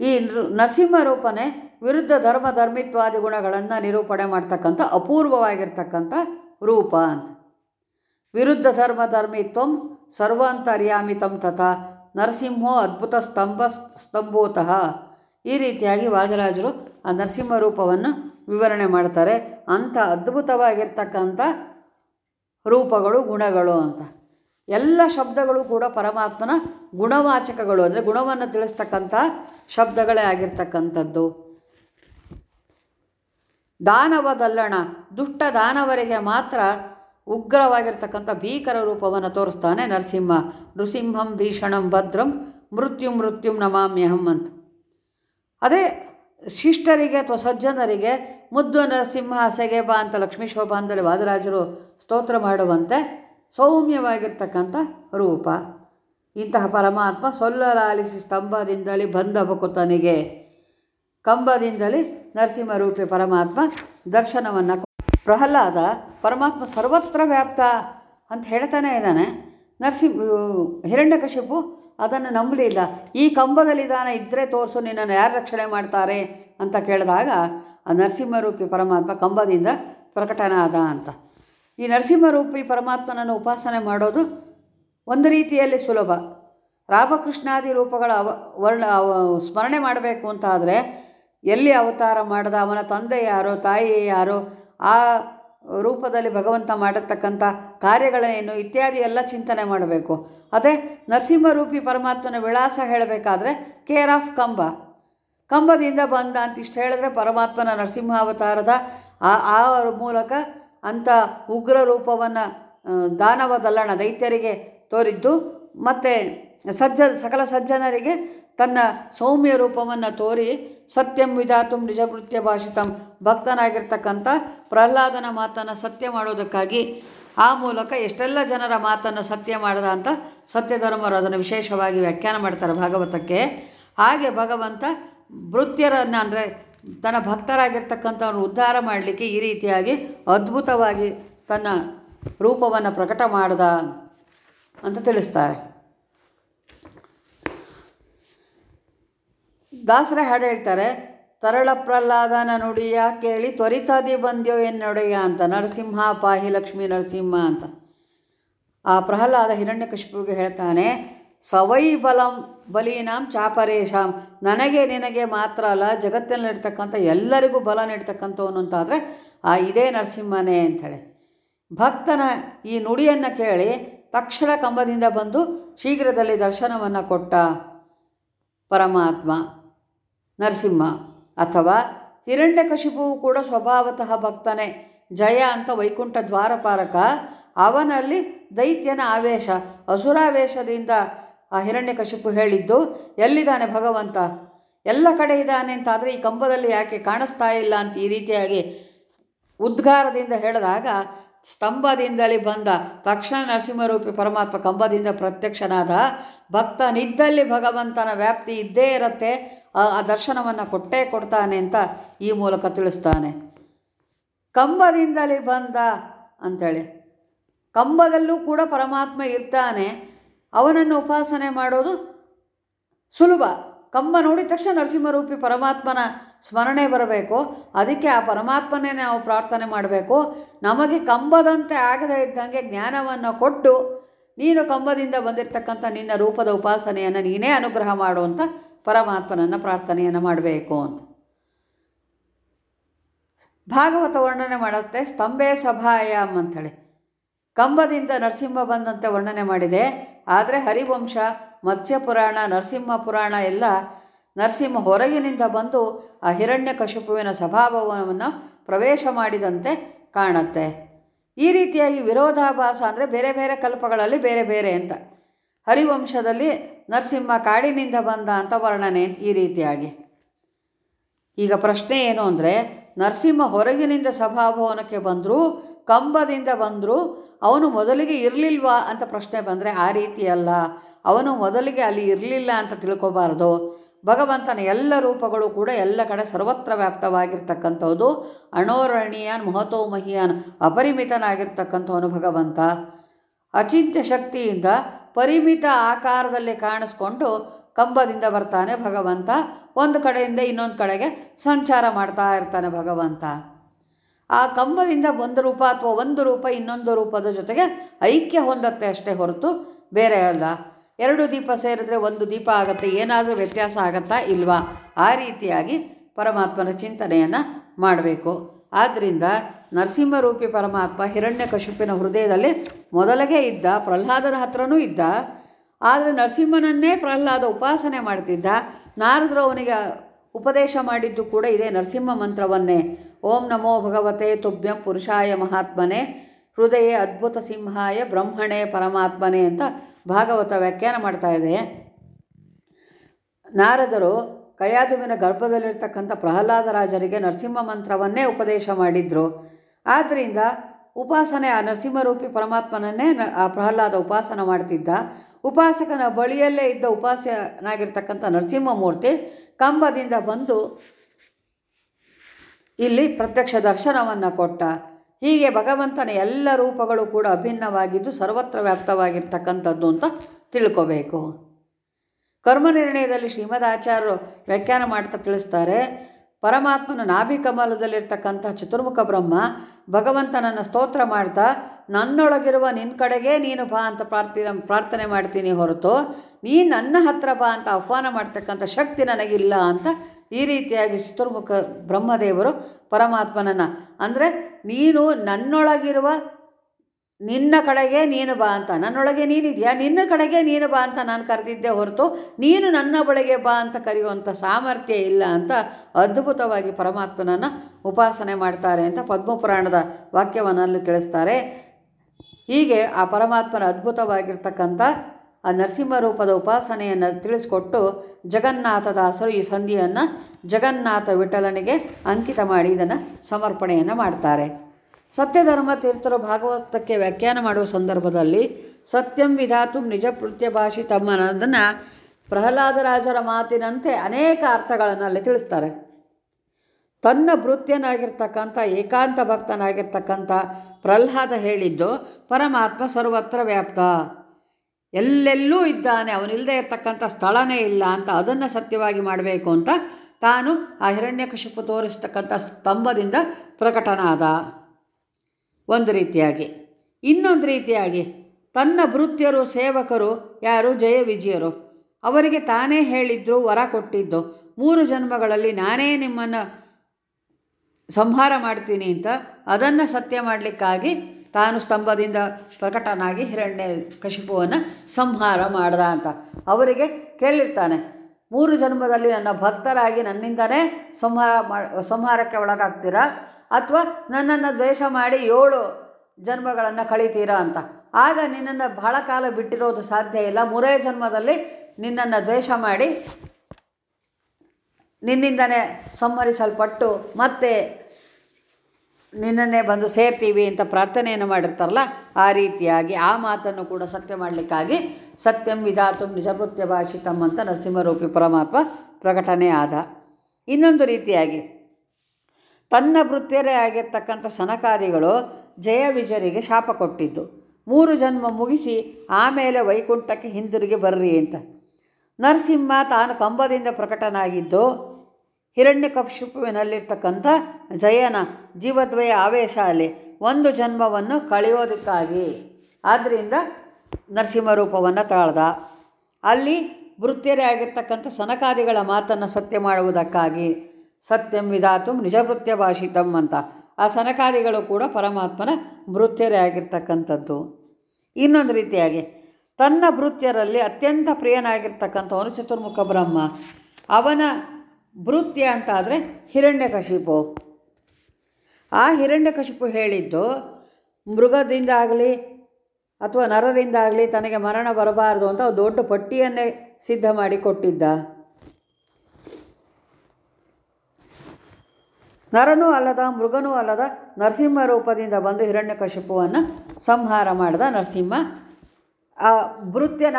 ಈ ನರಸಿಂಹ ರೂಪನೇ ವಿರುದ್ಧ ಧರ್ಮ ಧರ್ಮಿತ್ವಾದಿ ಗುಣಗಳನ್ನು ನಿರೂಪಣೆ ಮಾಡ್ತಕ್ಕಂಥ ಅಪೂರ್ವವಾಗಿರ್ತಕ್ಕಂಥ ರೂಪ ಅಂತ. ವಿರುದ್ಧ ಧರ್ಮ ಧರ್ಮಿತ್ವಂ ಸರ್ವಾಂತರ್ಯಾಮಿತಂ ತಥಾ ನರಸಿಂಹೋ ಅದ್ಭುತ ಸ್ತಂಭ ಸ್ತಂಭೋತಃ. ಈ ರೀತಿಯಾಗಿ ವಾದರಾಜರು ಆ ನರಸಿಂಹ ರೂಪವನ್ನು ವಿವರಣೆ ಮಾಡ್ತಾರೆ. ಅಂಥ ಅದ್ಭುತವಾಗಿರ್ತಕ್ಕಂಥ ರೂಪಗಳು ಗುಣಗಳು ಅಂತ. ಎಲ್ಲ ಶಬ್ದಗಳು ಕೂಡ ಪರಮಾತ್ಮನ ಗುಣವಾಚಕಗಳು, ಅಂದರೆ ಗುಣವನ್ನು ತಿಳಿಸ್ತಕ್ಕಂಥ ಶಬ್ದಗಳೇ ಆಗಿರ್ತಕ್ಕಂಥದ್ದು. ದಾನವದಲ್ಲಣ ದುಷ್ಟ ದಾನವರಿಗೆ ಮಾತ್ರ ಉಗ್ರವಾಗಿರ್ತಕ್ಕಂಥ ಭೀಕರ ರೂಪವನ್ನು ತೋರಿಸ್ತಾನೆ ನರಸಿಂಹ. ನೃಸಿಂಹಂ ಭೀಷಣಂ ಭದ್ರಂ ಮೃತ್ಯು ಮೃತ್ಯುಂ ನಮಾಮ್ಯಹಂ ಅಂತ. ಅದೇ ಶಿಷ್ಟರಿಗೆ ಅಥವಾ ಸಜ್ಜನರಿಗೆ ಮುದ್ದು ನರಸಿಂಹ ಹಸೆಗೆ ಬಾ ಅಂತ ಲಕ್ಷ್ಮೀ ಶೋಭಾಂದಲ್ಲಿ ವಾದರಾಜರು ಸ್ತೋತ್ರ ಮಾಡುವಂತೆ ಸೌಮ್ಯವಾಗಿರ್ತಕ್ಕಂಥ ರೂಪ. ಇಂತಹ ಪರಮಾತ್ಮ ಸೊಲ್ಲಲಾಲಿಸಿ ಸ್ತಂಭದಿಂದಲೇ ಬಂದ ಬಕುತನಿಗೆ ಕಂಬದಿಂದಲೇ ನರಸಿಂಹರೂಪಿ ಪರಮಾತ್ಮ ದರ್ಶನವನ್ನು ಪ್ರಹ್ಲಾದ ಪರಮಾತ್ಮ ಸರ್ವತ್ರ ವ್ಯಾಪ್ತ ಅಂತ ಹೇಳ್ತಾನೆ ಇದ್ದಾನೆ. ನರಸಿಂಹ ಹಿರಣ್ಯಕಶಿಪು ಅದನ್ನು ನಂಬಲಿಲ್ಲ ಈ ಕಂಬದಲ್ಲಿದ್ದಾನೆ ಇದ್ದರೆ ತೋರಿಸು, ನಿನ್ನನ್ನು ಯಾರು ರಕ್ಷಣೆ ಮಾಡ್ತಾರೆ ಅಂತ ಕೇಳಿದಾಗ, ಆ ನರಸಿಂಹರೂಪಿ ಪರಮಾತ್ಮ ಕಂಬದಿಂದ ಪ್ರಕಟನಾದ ಅಂತ. ಈ ನರಸಿಂಹರೂಪಿ ಪರಮಾತ್ಮನನ್ನು ಉಪಾಸನೆ ಮಾಡೋದು ಒಂದು ರೀತಿಯಲ್ಲಿ ಸುಲಭ. ರಾಮಕೃಷ್ಣಾದಿ ರೂಪಗಳ ವರ್ಣ ಸ್ಮರಣೆ ಮಾಡಬೇಕು ಅಂತ ಆದರೆ ಎಲ್ಲಿ ಅವತಾರ ಮಾಡಿದ, ಅವನ ತಂದೆ ಯಾರೋ, ತಾಯಿ ಯಾರೋ, ಆ ರೂಪದಲ್ಲಿ ಭಗವಂತ ಮಾಡಿರ್ತಕ್ಕಂಥ ಕಾರ್ಯಗಳೇನು ಇತ್ಯಾದಿ ಎಲ್ಲ ಚಿಂತನೆ ಮಾಡಬೇಕು. ಅದೇ ನರಸಿಂಹರೂಪಿ ಪರಮಾತ್ಮನ ವಿಳಾಸ ಹೇಳಬೇಕಾದ್ರೆ ಕೇರ್ ಆಫ್ ಕಂಬ. ಕಂಬದಿಂದ ಬಂದ ಅಂತ ಇಷ್ಟು ಹೇಳಿದ್ರೆ ಪರಮಾತ್ಮನ ನರಸಿಂಹಾವತಾರದ ಆ ಆ ಮೂಲಕ ಅಂಥ ಉಗ್ರ ರೂಪವನ್ನು ದಾನವದಲ್ಲಣ ದೈತ್ಯರಿಗೆ ತೋರಿದ್ದು ಮತ್ತು ಸಜ್ಜ, ಸಕಲ ಸಜ್ಜನರಿಗೆ ತನ್ನ ಸೌಮ್ಯ ರೂಪವನ್ನು ತೋರಿ ಸತ್ಯಂ ವಿಧಾತುಂ ನಿಜಕೃತ್ಯ ಭಾಷಿತಂ ಭಕ್ತನಾಗಿರ್ತಕ್ಕಂಥ ಪ್ರಹ್ಲಾದನ ಮಾತನ್ನು ಸತ್ಯ ಮಾಡೋದಕ್ಕಾಗಿ ಆ ಮೂಲಕ ಎಷ್ಟೆಲ್ಲ ಜನರ ಮಾತನ್ನು ಸತ್ಯ ಮಾಡಿದ ಅಂತ ಸತ್ಯಧರ್ಮರು ಅದನ್ನು ವಿಶೇಷವಾಗಿ ವ್ಯಾಖ್ಯಾನ ಮಾಡ್ತಾರೆ ಭಾಗವತಕ್ಕೆ. ಹಾಗೆ ಭಗವಂತ ಭೃತ್ಯರನ್ನು ಅಂದರೆ ತನ್ನ ಭಕ್ತರಾಗಿರ್ತಕ್ಕಂಥವ್ರನ್ನ ಉದ್ಧಾರ ಮಾಡಲಿಕ್ಕೆ ಈ ರೀತಿಯಾಗಿ ಅದ್ಭುತವಾಗಿ ತನ್ನ ರೂಪವನ್ನು ಪ್ರಕಟ ಮಾಡಿದ ಅಂತ ತಿಳಿಸ್ತಾರೆ. ದಾಸರ ಹಾಡು ಹೇಳ್ತಾರೆ, ತರಳ ಪ್ರಹ್ಲಾದನ ನುಡಿಯ ಕೇಳಿ ತ್ವರಿತಾದಿ ಬಂದ್ಯೋ ಎನ್ನೊಡೆಯ ಅಂತ, ನರಸಿಂಹ, ಪಾಹಿ ಲಕ್ಷ್ಮೀ, ನರಸಿಂಹ ಅಂತ. ಆ ಪ್ರಹ್ಲಾದ ಹಿರಣ್ಯಕಶಿಪುಗೆ ಹೇಳ್ತಾನೆ, ಸವೈ ಬಲಂ ಬಲೀನಾಂ ಚಾಪರೇಶಾಂ ನನಗೆ ನಿನಗೆ ಮಾತ್ರ ಅಲ್ಲ ಜಗತ್ತಿನಲ್ಲಿರ್ತಕ್ಕಂಥ ಎಲ್ಲರಿಗೂ ಬಲ ನೀಡ್ತಕ್ಕಂಥವನು ಅಂತಾದರೆ, ಆ ಇದೇ ನರಸಿಂಹನೇ ಅಂಥೇಳಿ. ಭಕ್ತನ ಈ ನುಡಿಯನ್ನು ಕೇಳಿ ತಕ್ಷಣ ಕಂಬದಿಂದ ಬಂದು ಶೀಘ್ರದಲ್ಲಿ ದರ್ಶನವನ್ನು ಕೊಟ್ಟ ಪರಮಾತ್ಮ. ನರಸಿಂಹ ಅಥವಾ ಹಿರಣ್ಯಕಶಿಪುವು ಕೂಡ ಸ್ವಭಾವತಃ ಭಕ್ತನೇ. ಜಯ ಅಂತ ವೈಕುಂಠ ದ್ವಾರಪಾರಕ ಅವನಲ್ಲಿ ದೈತ್ಯನ ಆವೇಶ. ಅಸುರಾವೇಶದಿಂದ ಆ ಹಿರಣ್ಯಕಶಿಪು ಹೇಳಿದ್ದು, ಎಲ್ಲಿದ್ದಾನೆ ಭಗವಂತ? ಎಲ್ಲ ಕಡೆ ಇದ್ದಾನೆ ಅಂತಾದರೆ ಈ ಕಂಬದಲ್ಲಿ ಯಾಕೆ ಕಾಣಿಸ್ತಾ ಇಲ್ಲ? ಅಂತ ಈ ರೀತಿಯಾಗಿ ಉದ್ಗಾರದಿಂದ ಹೇಳಿದಾಗ, ಸ್ತಂಭದಿಂದಲೇ ಬಂದ ತಕ್ಷಣ ನರಸಿಂಹರೂಪಿ ಪರಮಾತ್ಮ ಕಂಬದಿಂದ ಪ್ರತ್ಯಕ್ಷನಾದ ಭಕ್ತನಿದ್ದಲ್ಲಿ ಭಗವಂತನ ವ್ಯಾಪ್ತಿ ಇದ್ದೇ ಇರುತ್ತೆ. ಆ ದರ್ಶನವನ್ನು ಕೊಟ್ಟೇ ಕೊಡ್ತಾನೆ ಅಂತ ಈ ಮೂಲಕ ತಿಳಿಸ್ತಾನೆ. ಕಂಬದಿಂದಲೇ ಬಂದ ಅಂಥೇಳಿ ಕಂಬದಲ್ಲೂ ಕೂಡ ಪರಮಾತ್ಮ ಇರ್ತಾನೆ. ಅವನನ್ನು ಉಪಾಸನೆ ಮಾಡೋದು ಸುಲಭ. ಕಂಬ ನೋಡಿದ ತಕ್ಷಣ ನರಸಿಂಹರೂಪಿ ಪರಮಾತ್ಮನ ಸ್ಮರಣೆ ಬರಬೇಕು. ಅದಕ್ಕೆ ಆ ಪರಮಾತ್ಮನೇ ನಾವು ಪ್ರಾರ್ಥನೆ ಮಾಡಬೇಕು. ನಮಗೆ ಕಂಬದಂತೆ ಆಗದೇ ಇದ್ದಂಗೆ ಜ್ಞಾನವನ್ನು ಕೊಟ್ಟು, ನೀನು ಕಂಬದಿಂದ ಬಂದಿರತಕ್ಕಂಥ ನಿನ್ನ ರೂಪದ ಉಪಾಸನೆಯನ್ನು ನೀನೇ ಅನುಗ್ರಹ ಮಾಡು ಅಂತ ಪರಮಾತ್ಮನನ್ನು ಪ್ರಾರ್ಥನೆಯನ್ನು ಮಾಡಬೇಕು ಅಂತ. ಭಾಗವತ ವರ್ಣನೆ ಮಾಡುತ್ತೆ, ಸ್ತಂಭೆ ಸಭಾಯಾಮ್ ಅಂಥೇಳಿ. ಕಂಬದಿಂದ ನರಸಿಂಹ ಬಂದಂತೆ ವರ್ಣನೆ ಮಾಡಿದೆ. ಆದರೆ ಹರಿವಂಶ ಮತ್ಸ್ಯ ಪುರಾಣ ನರಸಿಂಹ ಪುರಾಣ ಎಲ್ಲ ನರಸಿಂಹ ಹೊರಗಿನಿಂದ ಬಂದು ಆ ಹಿರಣ್ಯ ಕಶುಪುವಿನ ಸಭಾಭವನವನ್ನು ಪ್ರವೇಶ ಮಾಡಿದಂತೆ ಕಾಣುತ್ತೆ. ಈ ರೀತಿಯಾಗಿ ವಿರೋಧಾಭಾಸ ಅಂದರೆ ಬೇರೆ ಬೇರೆ ಕಲ್ಪಗಳಲ್ಲಿ ಬೇರೆ ಬೇರೆ ಅಂತ. ಹರಿವಂಶದಲ್ಲಿ ನರಸಿಂಹ ಕಾಡಿನಿಂದ ಬಂದ ಅಂತ ವರ್ಣನೆ ಈ ರೀತಿಯಾಗಿ. ಈಗ ಪ್ರಶ್ನೆ ಏನು ಅಂದರೆ, ನರಸಿಂಹ ಹೊರಗಿನಿಂದ ಸಭಾಭವನಕ್ಕೆ ಬಂದರೂ, ಕಂಬದಿಂದ ಬಂದರೂ, ಅವನು ಮೊದಲಿಗೆ ಇರಲಿಲ್ವಾ ಅಂತ ಪ್ರಶ್ನೆ ಬಂದರೆ ಆ ರೀತಿ ಅಲ್ಲ. ಅವನು ಮೊದಲಿಗೆ ಅಲ್ಲಿ ಇರಲಿಲ್ಲ ಅಂತ ತಿಳ್ಕೊಬಾರ್ದು. ಭಗವಂತನ ಎಲ್ಲ ರೂಪಗಳು ಕೂಡ ಎಲ್ಲ ಕಡೆ ಸರ್ವತ್ರ ವ್ಯಾಪ್ತವಾಗಿರ್ತಕ್ಕಂಥದ್ದು. ಅಣೋರಣೀಯನ್ ಮಹತೋ ಮಹಿಯನ್ ಅಪರಿಮಿತನಾಗಿರ್ತಕ್ಕಂಥವನು ಭಗವಂತ. ಅಚಿಂತ್ಯ ಶಕ್ತಿಯಿಂದ ಪರಿಮಿತ ಆಕಾರದಲ್ಲಿ ಕಾಣಿಸ್ಕೊಂಡು ಕಂಬದಿಂದ ಬರ್ತಾನೆ ಭಗವಂತ. ಒಂದು ಕಡೆಯಿಂದ ಇನ್ನೊಂದು ಕಡೆಗೆ ಸಂಚಾರ ಮಾಡ್ತಾ ಇರ್ತಾನೆ ಭಗವಂತ. ಆ ಕಂಬದಿಂದ ಒಂದು ರೂಪ ಅಥವಾ ಒಂದು ರೂಪ ಇನ್ನೊಂದು ರೂಪದ ಜೊತೆಗೆ ಐಕ್ಯ ಹೊಂದತ್ತೆ ಅಷ್ಟೇ ಹೊರತು ಬೇರೆ ಅಲ್ಲ. ಎರಡು ದೀಪ ಸೇರಿದ್ರೆ ಒಂದು ದೀಪ ಆಗತ್ತೆ, ಏನಾದರೂ ವ್ಯತ್ಯಾಸ ಆಗತ್ತಾ ಇಲ್ವಾ? ಆ ರೀತಿಯಾಗಿ ಪರಮಾತ್ಮನ ಚಿಂತನೆಯನ್ನು ಮಾಡಬೇಕು. ಆದ್ದರಿಂದ ನರಸಿಂಹರೂಪಿ ಪರಮಾತ್ಮ ಹಿರಣ್ಯ ಕಶುಪಿನ ಹೃದಯದಲ್ಲಿ ಮೊದಲಿಗೆ ಇದ್ದ, ಪ್ರಹ್ಲಾದನ ಹತ್ರನೂ ಇದ್ದ. ಆದರೆ ನರಸಿಂಹನನ್ನೇ ಪ್ರಹ್ಲಾದ ಉಪಾಸನೆ ಮಾಡ್ತಿದ್ದ. ನಾರದರು ಅವನಿಗೆ ಉಪದೇಶ ಮಾಡಿದ್ದು ಕೂಡ ಇದೇ ನರಸಿಂಹ ಮಂತ್ರವನ್ನೇ. ಓಂ ನಮೋ ಭಗವತೆ ತುಭ್ಯಂ ಪುರುಷಾಯ ಮಹಾತ್ಮನೆ, ಹೃದಯ ಅದ್ಭುತ ಸಿಂಹಾಯ ಬ್ರಹ್ಮಣೇ ಪರಮಾತ್ಮನೆ ಅಂತ ಭಾಗವತ ವ್ಯಾಖ್ಯಾನ ಮಾಡ್ತಾ ಇದೆ. ನಾರದರು ಕಯಾದುವಿನ ಗರ್ಭದಲ್ಲಿರ್ತಕ್ಕಂಥ ಪ್ರಹ್ಲಾದ ರಾಜರಿಗೆ ನರಸಿಂಹ ಮಂತ್ರವನ್ನೇ ಉಪದೇಶ ಮಾಡಿದ್ರು. ಆದ್ದರಿಂದ ಉಪಾಸನೆ ಆ ನರಸಿಂಹರೂಪಿ ಪರಮಾತ್ಮನನ್ನೇ ಆ ಪ್ರಹ್ಲಾದ ಉಪಾಸನ ಮಾಡ್ತಿದ್ದ. ಉಪಾಸಕನ ಬಳಿಯಲ್ಲೇ ಇದ್ದ ಉಪಾಸನಾಗಿರ್ತಕ್ಕಂಥ ನರಸಿಂಹಮೂರ್ತಿ ಕಂಬದಿಂದ ಬಂದು ಇಲ್ಲಿ ಪ್ರತ್ಯಕ್ಷ ದರ್ಶನವನ್ನು ಕೊಟ್ಟ. ಹೀಗೆ ಭಗವಂತನ ಎಲ್ಲ ರೂಪಗಳು ಕೂಡ ಅಭಿನ್ನವಾಗಿದ್ದು ಸರ್ವತ್ರ ವ್ಯಾಪ್ತವಾಗಿರ್ತಕ್ಕಂಥದ್ದು ಅಂತ ತಿಳ್ಕೋಬೇಕು. ಕರ್ಮ ನಿರ್ಣಯದಲ್ಲಿ ಶ್ರೀಮದ್ ಆಚಾರ್ಯರು ವ್ಯಾಖ್ಯಾನ ಮಾಡ್ತಾ ತಿಳಿಸ್ತಾರೆ. ಪರಮಾತ್ಮನ ನಾಭಿಕಮಲದಲ್ಲಿರ್ತಕ್ಕಂಥ ಚತುರ್ಮುಖ ಬ್ರಹ್ಮ ಭಗವಂತನನ್ನು ಸ್ತೋತ್ರ ಮಾಡ್ತಾ, ನನ್ನೊಳಗಿರುವ ನಿನ್ನ ಕಡೆಗೇ ನೀನು ಬಾ ಅಂತ ಪ್ರಾರ್ಥಿ, ಪ್ರಾರ್ಥನೆ ಮಾಡ್ತೀನಿ ಹೊರತು, ನೀ ನನ್ನ ಹತ್ರ ಬಾ ಅಂತ ಆಹ್ವಾನ ಮಾಡ್ತಕ್ಕಂಥ ಶಕ್ತಿ ನನಗಿಲ್ಲ ಅಂತ ಈ ರೀತಿಯಾಗಿ ಚತುರ್ಮುಖ ಬ್ರಹ್ಮದೇವರು ಪರಮಾತ್ಮನನ್ನು. ಅಂದರೆ ನೀನು ನನ್ನೊಳಗಿರುವ ನಿನ್ನ ಕಡೆಗೆ ನೀನು ಬಾ ಅಂತ. ನನ್ನೊಳಗೆ ನೀನಿದೆಯಾ? ನಿನ್ನ ಕಡೆಗೆ ನೀನು ಬಾ ಅಂತ ನಾನು ಕರೆದಿದ್ದೆ ಹೊರತು ನೀನು ನನ್ನ ಬಳಿಗೆ ಬಾ ಅಂತ ಕರೆಯುವಂಥ ಸಾಮರ್ಥ್ಯ ಇಲ್ಲ ಅಂತ ಅದ್ಭುತವಾಗಿ ಪರಮಾತ್ಮನನ್ನು ಉಪಾಸನೆ ಮಾಡ್ತಾರೆ ಅಂತ ಪದ್ಮಪುರಾಣದ ವಾಕ್ಯವನ್ನು ಅಲ್ಲಿ ತಿಳಿಸ್ತಾರೆ. ಹೀಗೆ ಆ ಪರಮಾತ್ಮನ ಅದ್ಭುತವಾಗಿರ್ತಕ್ಕಂಥ ಆ ನರಸಿಂಹ ರೂಪದ ಉಪಾಸನೆಯನ್ನು ತಿಳಿಸ್ಕೊಟ್ಟು ಜಗನ್ನಾಥದಾಸರು ಈ ಸಂಧಿಯನ್ನು ಜಗನ್ನಾಥ ವಿಠಲನಿಗೆ ಅಂಕಿತ ಮಾಡಿ ಇದನ್ನು ಸಮರ್ಪಣೆಯನ್ನು ಮಾಡ್ತಾರೆ. ಸತ್ಯಧರ್ಮ ತೀರ್ಥರು ಭಾಗವತಕ್ಕೆ ವ್ಯಾಖ್ಯಾನ ಮಾಡುವ ಸಂದರ್ಭದಲ್ಲಿ ಸತ್ಯಂ ವಿಧಾತು ನಿಜ ಭಾಷಿ ತಮ್ಮ ಅನ್ನೋದನ್ನು ಪ್ರಹ್ಲಾದರಾಜರ ಮಾತಿನಂತೆ ಅನೇಕ ಅರ್ಥಗಳನ್ನು ಅಲ್ಲಿ ತಿಳಿಸ್ತಾರೆ. ತನ್ನ ಭೃತ್ಯನಾಗಿರ್ತಕ್ಕಂಥ, ಏಕಾಂತ ಭಕ್ತನಾಗಿರ್ತಕ್ಕಂಥ ಪ್ರಹ್ಲಾದ ಹೇಳಿದ್ದು, ಪರಮಾತ್ಮ ಸರ್ವತ್ರ ವ್ಯಾಪ್ತ. ಎಲ್ಲೆಲ್ಲೂ ಇದ್ದಾನೆ, ಅವನಿಲ್ಲದೆ ಇರತಕ್ಕಂಥ ಸ್ಥಳನೇ ಇಲ್ಲ ಅಂತ ಅದನ್ನು ಸತ್ಯವಾಗಿ ಮಾಡಬೇಕು ಅಂತ ತಾನು ಆ ಹಿರಣ್ಯಕಶಿಪು ತೋರಿಸ್ತಕ್ಕಂಥ ಸ್ತಂಭದಿಂದ ಪ್ರಕಟನಾದ. ಒಂದು ರೀತಿಯಾಗಿ. ಇನ್ನೊಂದು ರೀತಿಯಾಗಿ, ತನ್ನ ಭೃತ್ಯರು, ಸೇವಕರು ಯಾರು? ಜಯ ವಿಜಯರು ಅವರಿಗೆ ತಾನೇ ಹೇಳಿದ್ರು ವರ ಕೊಟ್ಟಿದ್ದು. ಮೂರು ಜನ್ಮಗಳಲ್ಲಿ ನಾನೇ ನಿಮ್ಮನ್ನು ಸಂಹಾರ ಮಾಡ್ತೀನಿ ಅಂತ ಅದನ್ನು ಸತ್ಯ ಮಾಡಲಿಕ್ಕಾಗಿ ತಾನು ಸ್ತಂಭದಿಂದ ಪ್ರಕಟನಾಗಿ ಹಿರಣ್ಯ ಕಶಿಪುವನ್ನು ಸಂಹಾರ ಮಾಡ್ದ ಅಂತ ಅವರಿಗೆ ಕೇಳಿರ್ತಾನೆ. ಮೂರು ಜನ್ಮದಲ್ಲಿ ನನ್ನ ಭಕ್ತರಾಗಿ ನನ್ನಿಂದನೇ ಸಂಹಾರ ಮಾ, ಸಂಹಾರಕ್ಕೆ ಒಳಗಾಗ್ತೀರಾ? ಅಥವಾ ನನ್ನನ್ನು ದ್ವೇಷ ಮಾಡಿ ಏಳು ಜನ್ಮಗಳನ್ನು ಕಳಿತೀರಾ ಅಂತ. ಆಗ ನಿನ್ನನ್ನು ಬಹಳ ಕಾಲ ಬಿಟ್ಟಿರೋದು ಸಾಧ್ಯ ಇಲ್ಲ. ಮೂರೇ ಜನ್ಮದಲ್ಲಿ ನಿನ್ನನ್ನು ದ್ವೇಷ ಮಾಡಿ ನಿನ್ನಿಂದನೇ ಸಂಹರಿಸಲ್ಪಟ್ಟು ಮತ್ತೆ ನಿನ್ನನ್ನೇ ಬಂದು ಸೇರ್ತೀವಿ ಅಂತ ಪ್ರಾರ್ಥನೆಯನ್ನು ಮಾಡಿರ್ತಾರಲ್ಲ, ಆ ರೀತಿಯಾಗಿ ಆ ಮಾತನ್ನು ಕೂಡ ಸತ್ಯ ಮಾಡಲಿಕ್ಕಾಗಿ ಸತ್ಯಂ ವಿಧಾತು ನಿಜಭೃತ್ಯ ಭಾಷಿತಂ ಅಂತ ನರಸಿಂಹರೂಪಿ ಪರಮಾತ್ಮ ಪ್ರಕಟಣೆ ಆದ. ಇನ್ನೊಂದು ರೀತಿಯಾಗಿ ತನ್ನ ಭೃತ್ಯರೇ ಆಗಿರ್ತಕ್ಕಂಥ ಸನಕಾದಿಗಳು ಜಯ ವಿಜಯರಿಗೆ ಶಾಪ ಕೊಟ್ಟಿದ್ದು. ಮೂರು ಜನ್ಮ ಮುಗಿಸಿ ಆಮೇಲೆ ವೈಕುಂಠಕ್ಕೆ ಹಿಂದಿರುಗಿ ಬರ್ರಿ ಅಂತ. ನರಸಿಂಹ ತಾನು ಕಂಬದಿಂದ ಪ್ರಕಟನಾಗಿದ್ದು ಹಿರಣ್ಯಕಶಿಪುವಿನಲ್ಲಿರ್ತಕ್ಕಂಥ ಜಯನ ಜೀವದ್ವಯ ಆವೇಶ ಒಂದು ಜನ್ಮವನ್ನು ಕಳೆಯೋದಕ್ಕಾಗಿ. ಆದ್ದರಿಂದ ನರಸಿಂಹ ರೂಪವನ್ನು ತಾಳ್ದ. ಅಲ್ಲಿ ವೃತ್ತಿಯರೇ ಆಗಿರ್ತಕ್ಕಂಥ ಸನಕಾದಿಗಳ ಮಾತನ್ನು ಸತ್ಯ ಮಾಡುವುದಕ್ಕಾಗಿ ಸತ್ಯಂ ವಿಧಾತು ನಿಜಭೃತ್ಯ ಭಾಷಿತಂ ಅಂತ. ಆ ಸನಕಾದಿಗಳು ಕೂಡ ಪರಮಾತ್ಮನ ಭೃತ್ಯರೇ ಆಗಿರ್ತಕ್ಕಂಥದ್ದು. ಇನ್ನೊಂದು ರೀತಿಯಾಗಿ, ತನ್ನ ಭೃತ್ಯರಲ್ಲಿ ಅತ್ಯಂತ ಪ್ರಿಯನಾಗಿರ್ತಕ್ಕಂಥವನು ಚತುರ್ಮುಖ ಬ್ರಹ್ಮ. ಅವನ ಭೃತ್ಯ ಅಂತಾದರೆ ಹಿರಣ್ಯಕಶಿಪು. ಆ ಹಿರಣ್ಯಕಶಿಪು ಹೇಳಿದ್ದು ಮೃಗದಿಂದಾಗಲಿ ಅಥವಾ ನರರಿಂದ ಆಗಲಿ ತನಗೆ ಮರಣ ಬರಬಾರದು ಅಂತ ದೊಡ್ಡ ಪಟ್ಟಿಯನ್ನೇ ಸಿದ್ಧ ಮಾಡಿ ನರನೂ ಅಲ್ಲದ ಮೃಗನೂ ಅಲ್ಲದ ನರಸಿಂಹ ರೂಪದಿಂದ ಬಂದು ಹಿರಣ್ಯಕಶಿಪುವನ್ನು ಸಂಹಾರ ಮಾಡಿದ ನರಸಿಂಹ. ಆ ಭೃತ್ಯನ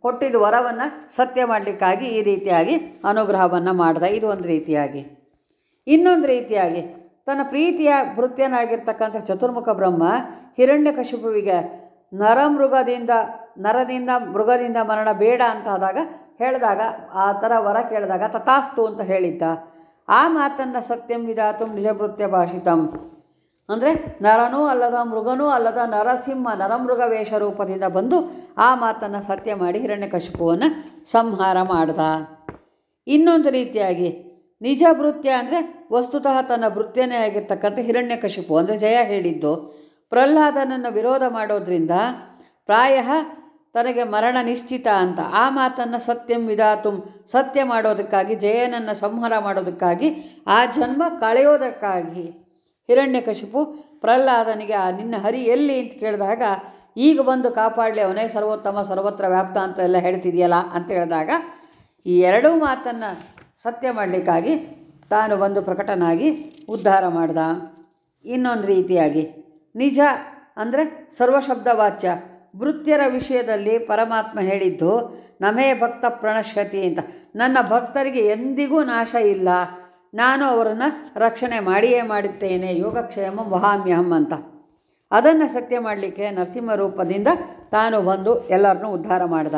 ಕೊಟ್ಟಿದ್ದ ವರವನ್ನು ಸತ್ಯ ಮಾಡಲಿಕ್ಕಾಗಿ ಈ ರೀತಿಯಾಗಿ ಅನುಗ್ರಹವನ್ನು ಮಾಡಿದ. ಇದು ಒಂದು ರೀತಿಯಾಗಿ. ಇನ್ನೊಂದು ರೀತಿಯಾಗಿ ತನ್ನ ಪ್ರೀತಿಯ ಭೃತ್ಯನಾಗಿರ್ತಕ್ಕಂಥ ಚತುರ್ಮುಖ ಬ್ರಹ್ಮ ಹಿರಣ್ಯಕಶಿಪುವಿಗೆ ನರಮೃಗದಿಂದ ನರದಿಂದ, ಮೃಗದಿಂದ ಮರಣ ಬೇಡ ಅಂತಾದಾಗ ಹೇಳಿದಾಗ, ಆ ಥರ ವರ ಕೇಳಿದಾಗ ತಥಾಸ್ತು ಅಂತ ಹೇಳಿದ್ದ. ಆ ಮಾತನ್ನು ಸತ್ಯಂ ವಿಧಾತು ನಿಜಭೃತ್ಯ ಭಾಷಿತಂ. ಅಂದರೆ ನರನೂ ಅಲ್ಲದ ಮೃಗನೂ ಅಲ್ಲದ ನರಸಿಂಹ ನರಮೃಗ ವೇಷ ರೂಪದಿಂದ ಬಂದು ಆ ಮಾತನ್ನು ಸತ್ಯ ಮಾಡಿ ಹಿರಣ್ಯಕಶಿಪುವನ್ನು ಸಂಹಾರ ಮಾಡ್ದ. ಇನ್ನೊಂದು ರೀತಿಯಾಗಿ ನಿಜ ಭೃತ್ಯ ಅಂದರೆ ವಸ್ತುತಃ ತನ್ನ ಭೃತ್ಯನೇ ಆಗಿರ್ತಕ್ಕಂಥ ಹಿರಣ್ಯಕಶಿಪು ಅಂದರೆ ಜಯ ಹೇಳಿದ್ದು. ಪ್ರಹ್ಲಾದನನ್ನು ವಿರೋಧ ಮಾಡೋದ್ರಿಂದ ಪ್ರಾಯ ತನಗೆ ಮರಣ ನಿಶ್ಚಿತ ಅಂತ. ಆ ಮಾತನ್ನು ಸತ್ಯಂ ವಿಧಾತುಂ ಸತ್ಯ ಮಾಡೋದಕ್ಕಾಗಿ, ಜಯನನ್ನು ಸಂಹಾರ ಮಾಡೋದಕ್ಕಾಗಿ, ಆ ಜನ್ಮ ಕಳೆಯೋದಕ್ಕಾಗಿ. ಹಿರಣ್ಯಕಶಿಪು ಪ್ರಹ್ಲಾದನಿಗೆ, ಆ, ನಿನ್ನ ಹರಿ ಎಲ್ಲಿ? ಅಂತ ಕೇಳಿದಾಗ, ಈಗ ಬಂದು ಕಾಪಾಡಲಿ ಅವನೇ, ಸರ್ವೋತ್ತಮ, ಸರ್ವತ್ರ ವ್ಯಾಪ್ತ ಅಂತ ಎಲ್ಲ ಹೇಳ್ತಿದೆಯಲ್ಲ? ಅಂತ ಹೇಳಿದಾಗ, ಈ ಎರಡೂ ಮಾತನ್ನು ಸತ್ಯ ಮಾಡಲಿಕ್ಕಾಗಿ ತಾನು ಬಂದು ಪ್ರಕಟನಾಗಿ ಉದ್ಧಾರ ಮಾಡ್ದ. ಇನ್ನೊಂದು ರೀತಿಯಾಗಿ, ನಿಜ ಅಂದರೆ ಸರ್ವಶಬ್ದವಾಚ್ಯ. ಭೃತ್ಯರ ವಿಷಯದಲ್ಲಿ ಪರಮಾತ್ಮ ಹೇಳಿದ್ದು, ನಮೇ ಭಕ್ತ ಪ್ರಣಶ್ಯತಿ ಅಂತ. ನನ್ನ ಭಕ್ತರಿಗೆ ಎಂದಿಗೂ ನಾಶ ಇಲ್ಲ. ನಾನು ಅವರನ್ನು ರಕ್ಷಣೆ ಮಾಡಿಯೇ ಮಾಡುತ್ತೇನೆ ಯೋಗಕ್ಷೇಮ ವಹಾಮ್ಯಹಂ ಅಂತ. ಅದನ್ನು ಸತ್ಯ ಮಾಡಲಿಕ್ಕೆ ನರಸಿಂಹ ರೂಪದಿಂದ ತಾನು ಬಂದು ಎಲ್ಲರನ್ನೂ ಉದ್ಧಾರ ಮಾಡ್ದ.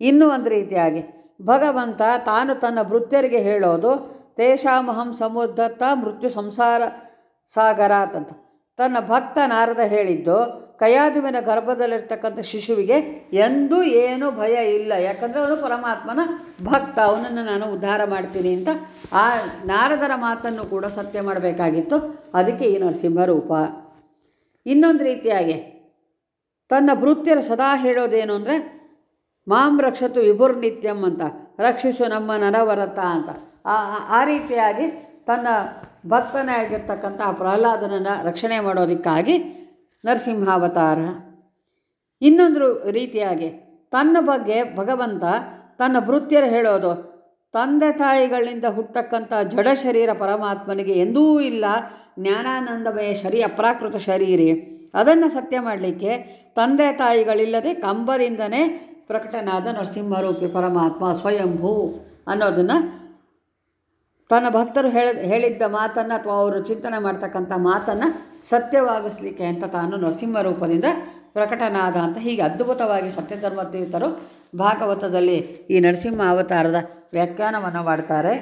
ಇನ್ನೂ ಒಂದು ರೀತಿಯಾಗಿ, ಭಗವಂತ ತಾನು ತನ್ನ ಭೃತ್ಯರಿಗೆ ಹೇಳೋದು, ತೇಷಾಮಹಂ ಸಮುದ್ರತ್ತ ಮೃತ್ಯು ಸಂಸಾರ ಸಾಗರ ಅಂತ. ತನ್ನ ಭಕ್ತ ನಾರದ ಹೇಳಿದ್ದು, ಕಯಾದುವಿನ ಗರ್ಭದಲ್ಲಿರ್ತಕ್ಕಂಥ ಶಿಶುವಿಗೆ ಎಂದೂ ಏನೂ ಭಯ ಇಲ್ಲ. ಯಾಕಂದರೆ ಅವನು ಪರಮಾತ್ಮನ ಭಕ್ತ, ಅವನನ್ನು ನಾನು ಉದ್ಧಾರ ಮಾಡ್ತೀನಿ ಅಂತ ಆ ನಾರದರ ಮಾತನ್ನು ಕೂಡ ಸತ್ಯ ಮಾಡಬೇಕಾಗಿತ್ತು. ಅದಕ್ಕೆ ಈ ನರಸಿಂಹರೂಪ ಇನ್ನೊಂದು ರೀತಿಯಾಗಿ, ತನ್ನ ಭೃತ್ಯರು ಸದಾ ಹೇಳೋದೇನು ಅಂದರೆ, ಮಾಂ ರಕ್ಷತು ವಿಭುರ್ ನಿತ್ಯಂ ಅಂತ, ರಕ್ಷಿಸು ನಮ್ಮ ನರವರತ ಅಂತ. ಆ ರೀತಿಯಾಗಿ ತನ್ನ ಭಕ್ತನೇ ಆಗಿರ್ತಕ್ಕಂಥ ಪ್ರಹ್ಲಾದನನ್ನು ರಕ್ಷಣೆ ಮಾಡೋದಕ್ಕಾಗಿ ನರಸಿಂಹಾವತಾರ. ಇನ್ನೊಂದು ರೀತಿಯಾಗಿ ತನ್ನ ಬಗ್ಗೆ ಭಗವಂತ ತನ್ನ ಭೃತ್ಯರು ಹೇಳೋದು, ತಂದೆ ತಾಯಿಗಳಿಂದ ಹುಟ್ಟಕ್ಕಂಥ ಜಡ ಶರೀರ ಪರಮಾತ್ಮನಿಗೆ ಎಂದೂ ಇಲ್ಲ, ಜ್ಞಾನಾನಂದಮಯ ಶರೀರ, ಅಪ್ರಾಕೃತ ಶರೀರಿ. ಅದನ್ನು ಸತ್ಯ ಮಾಡಲಿಕ್ಕೆ ತಂದೆ ತಾಯಿಗಳಿಲ್ಲದೆ ಕಂಬದಿಂದನೇ ಪ್ರಕಟನಾದ ನರಸಿಂಹರೂಪಿ ಪರಮಾತ್ಮ ಸ್ವಯಂಭೂ ಅನ್ನೋದನ್ನು ತನ್ನ ಭಕ್ತರು ಹೇಳ, ಹೇಳಿದ್ದ ಮಾತನ್ನು ಅಥವಾ ಅವರು ಚಿಂತನೆ ಮಾಡ್ತಕ್ಕಂಥ ಮಾತನ್ನು ಸತ್ಯವಾಗಿಸ್ಲಿಕ್ಕೆ ಅಂತ ತಾನು ನರಸಿಂಹ ರೂಪದಿಂದ ಪ್ರಕಟನಾದ ಅಂತ ಹೀಗೆ ಅದ್ಭುತವಾಗಿ ಸತ್ಯಧರ್ಮ ತೀರ್ಥರು ಭಾಗವತದಲ್ಲಿ ಈ ನರಸಿಂಹ ಅವತಾರದ ವ್ಯಾಖ್ಯಾನವನ್ನು ಮಾಡ್ತಾರೆ.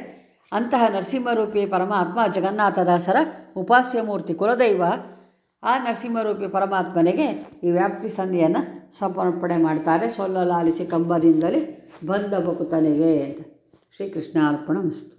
ಅಂತಹ ನರಸಿಂಹರೂಪಿ ಪರಮಾತ್ಮ ಜಗನ್ನಾಥದಾಸರ ಉಪಾಸ್ಯ ಮೂರ್ತಿ ಕುಲದೈವ. ಆ ನರಸಿಂಹರೂಪಿ ಪರಮಾತ್ಮನಿಗೆ ಈ ವ್ಯಾಪ್ತಿ ಸಂಧಿಯನ್ನು ಸಮರ್ಪಣೆ ಮಾಡ್ತಾರೆ. ಸೊಲ್ಲಲಾಲಿಸಿ ಕಂಬದಿಂದಲೇ ಬಂದ ಬಕುತನಿಗೆ ಅಂತ ಶ್ರೀಕೃಷ್ಣ ಅರ್ಪಣ ಮಸ್ತು.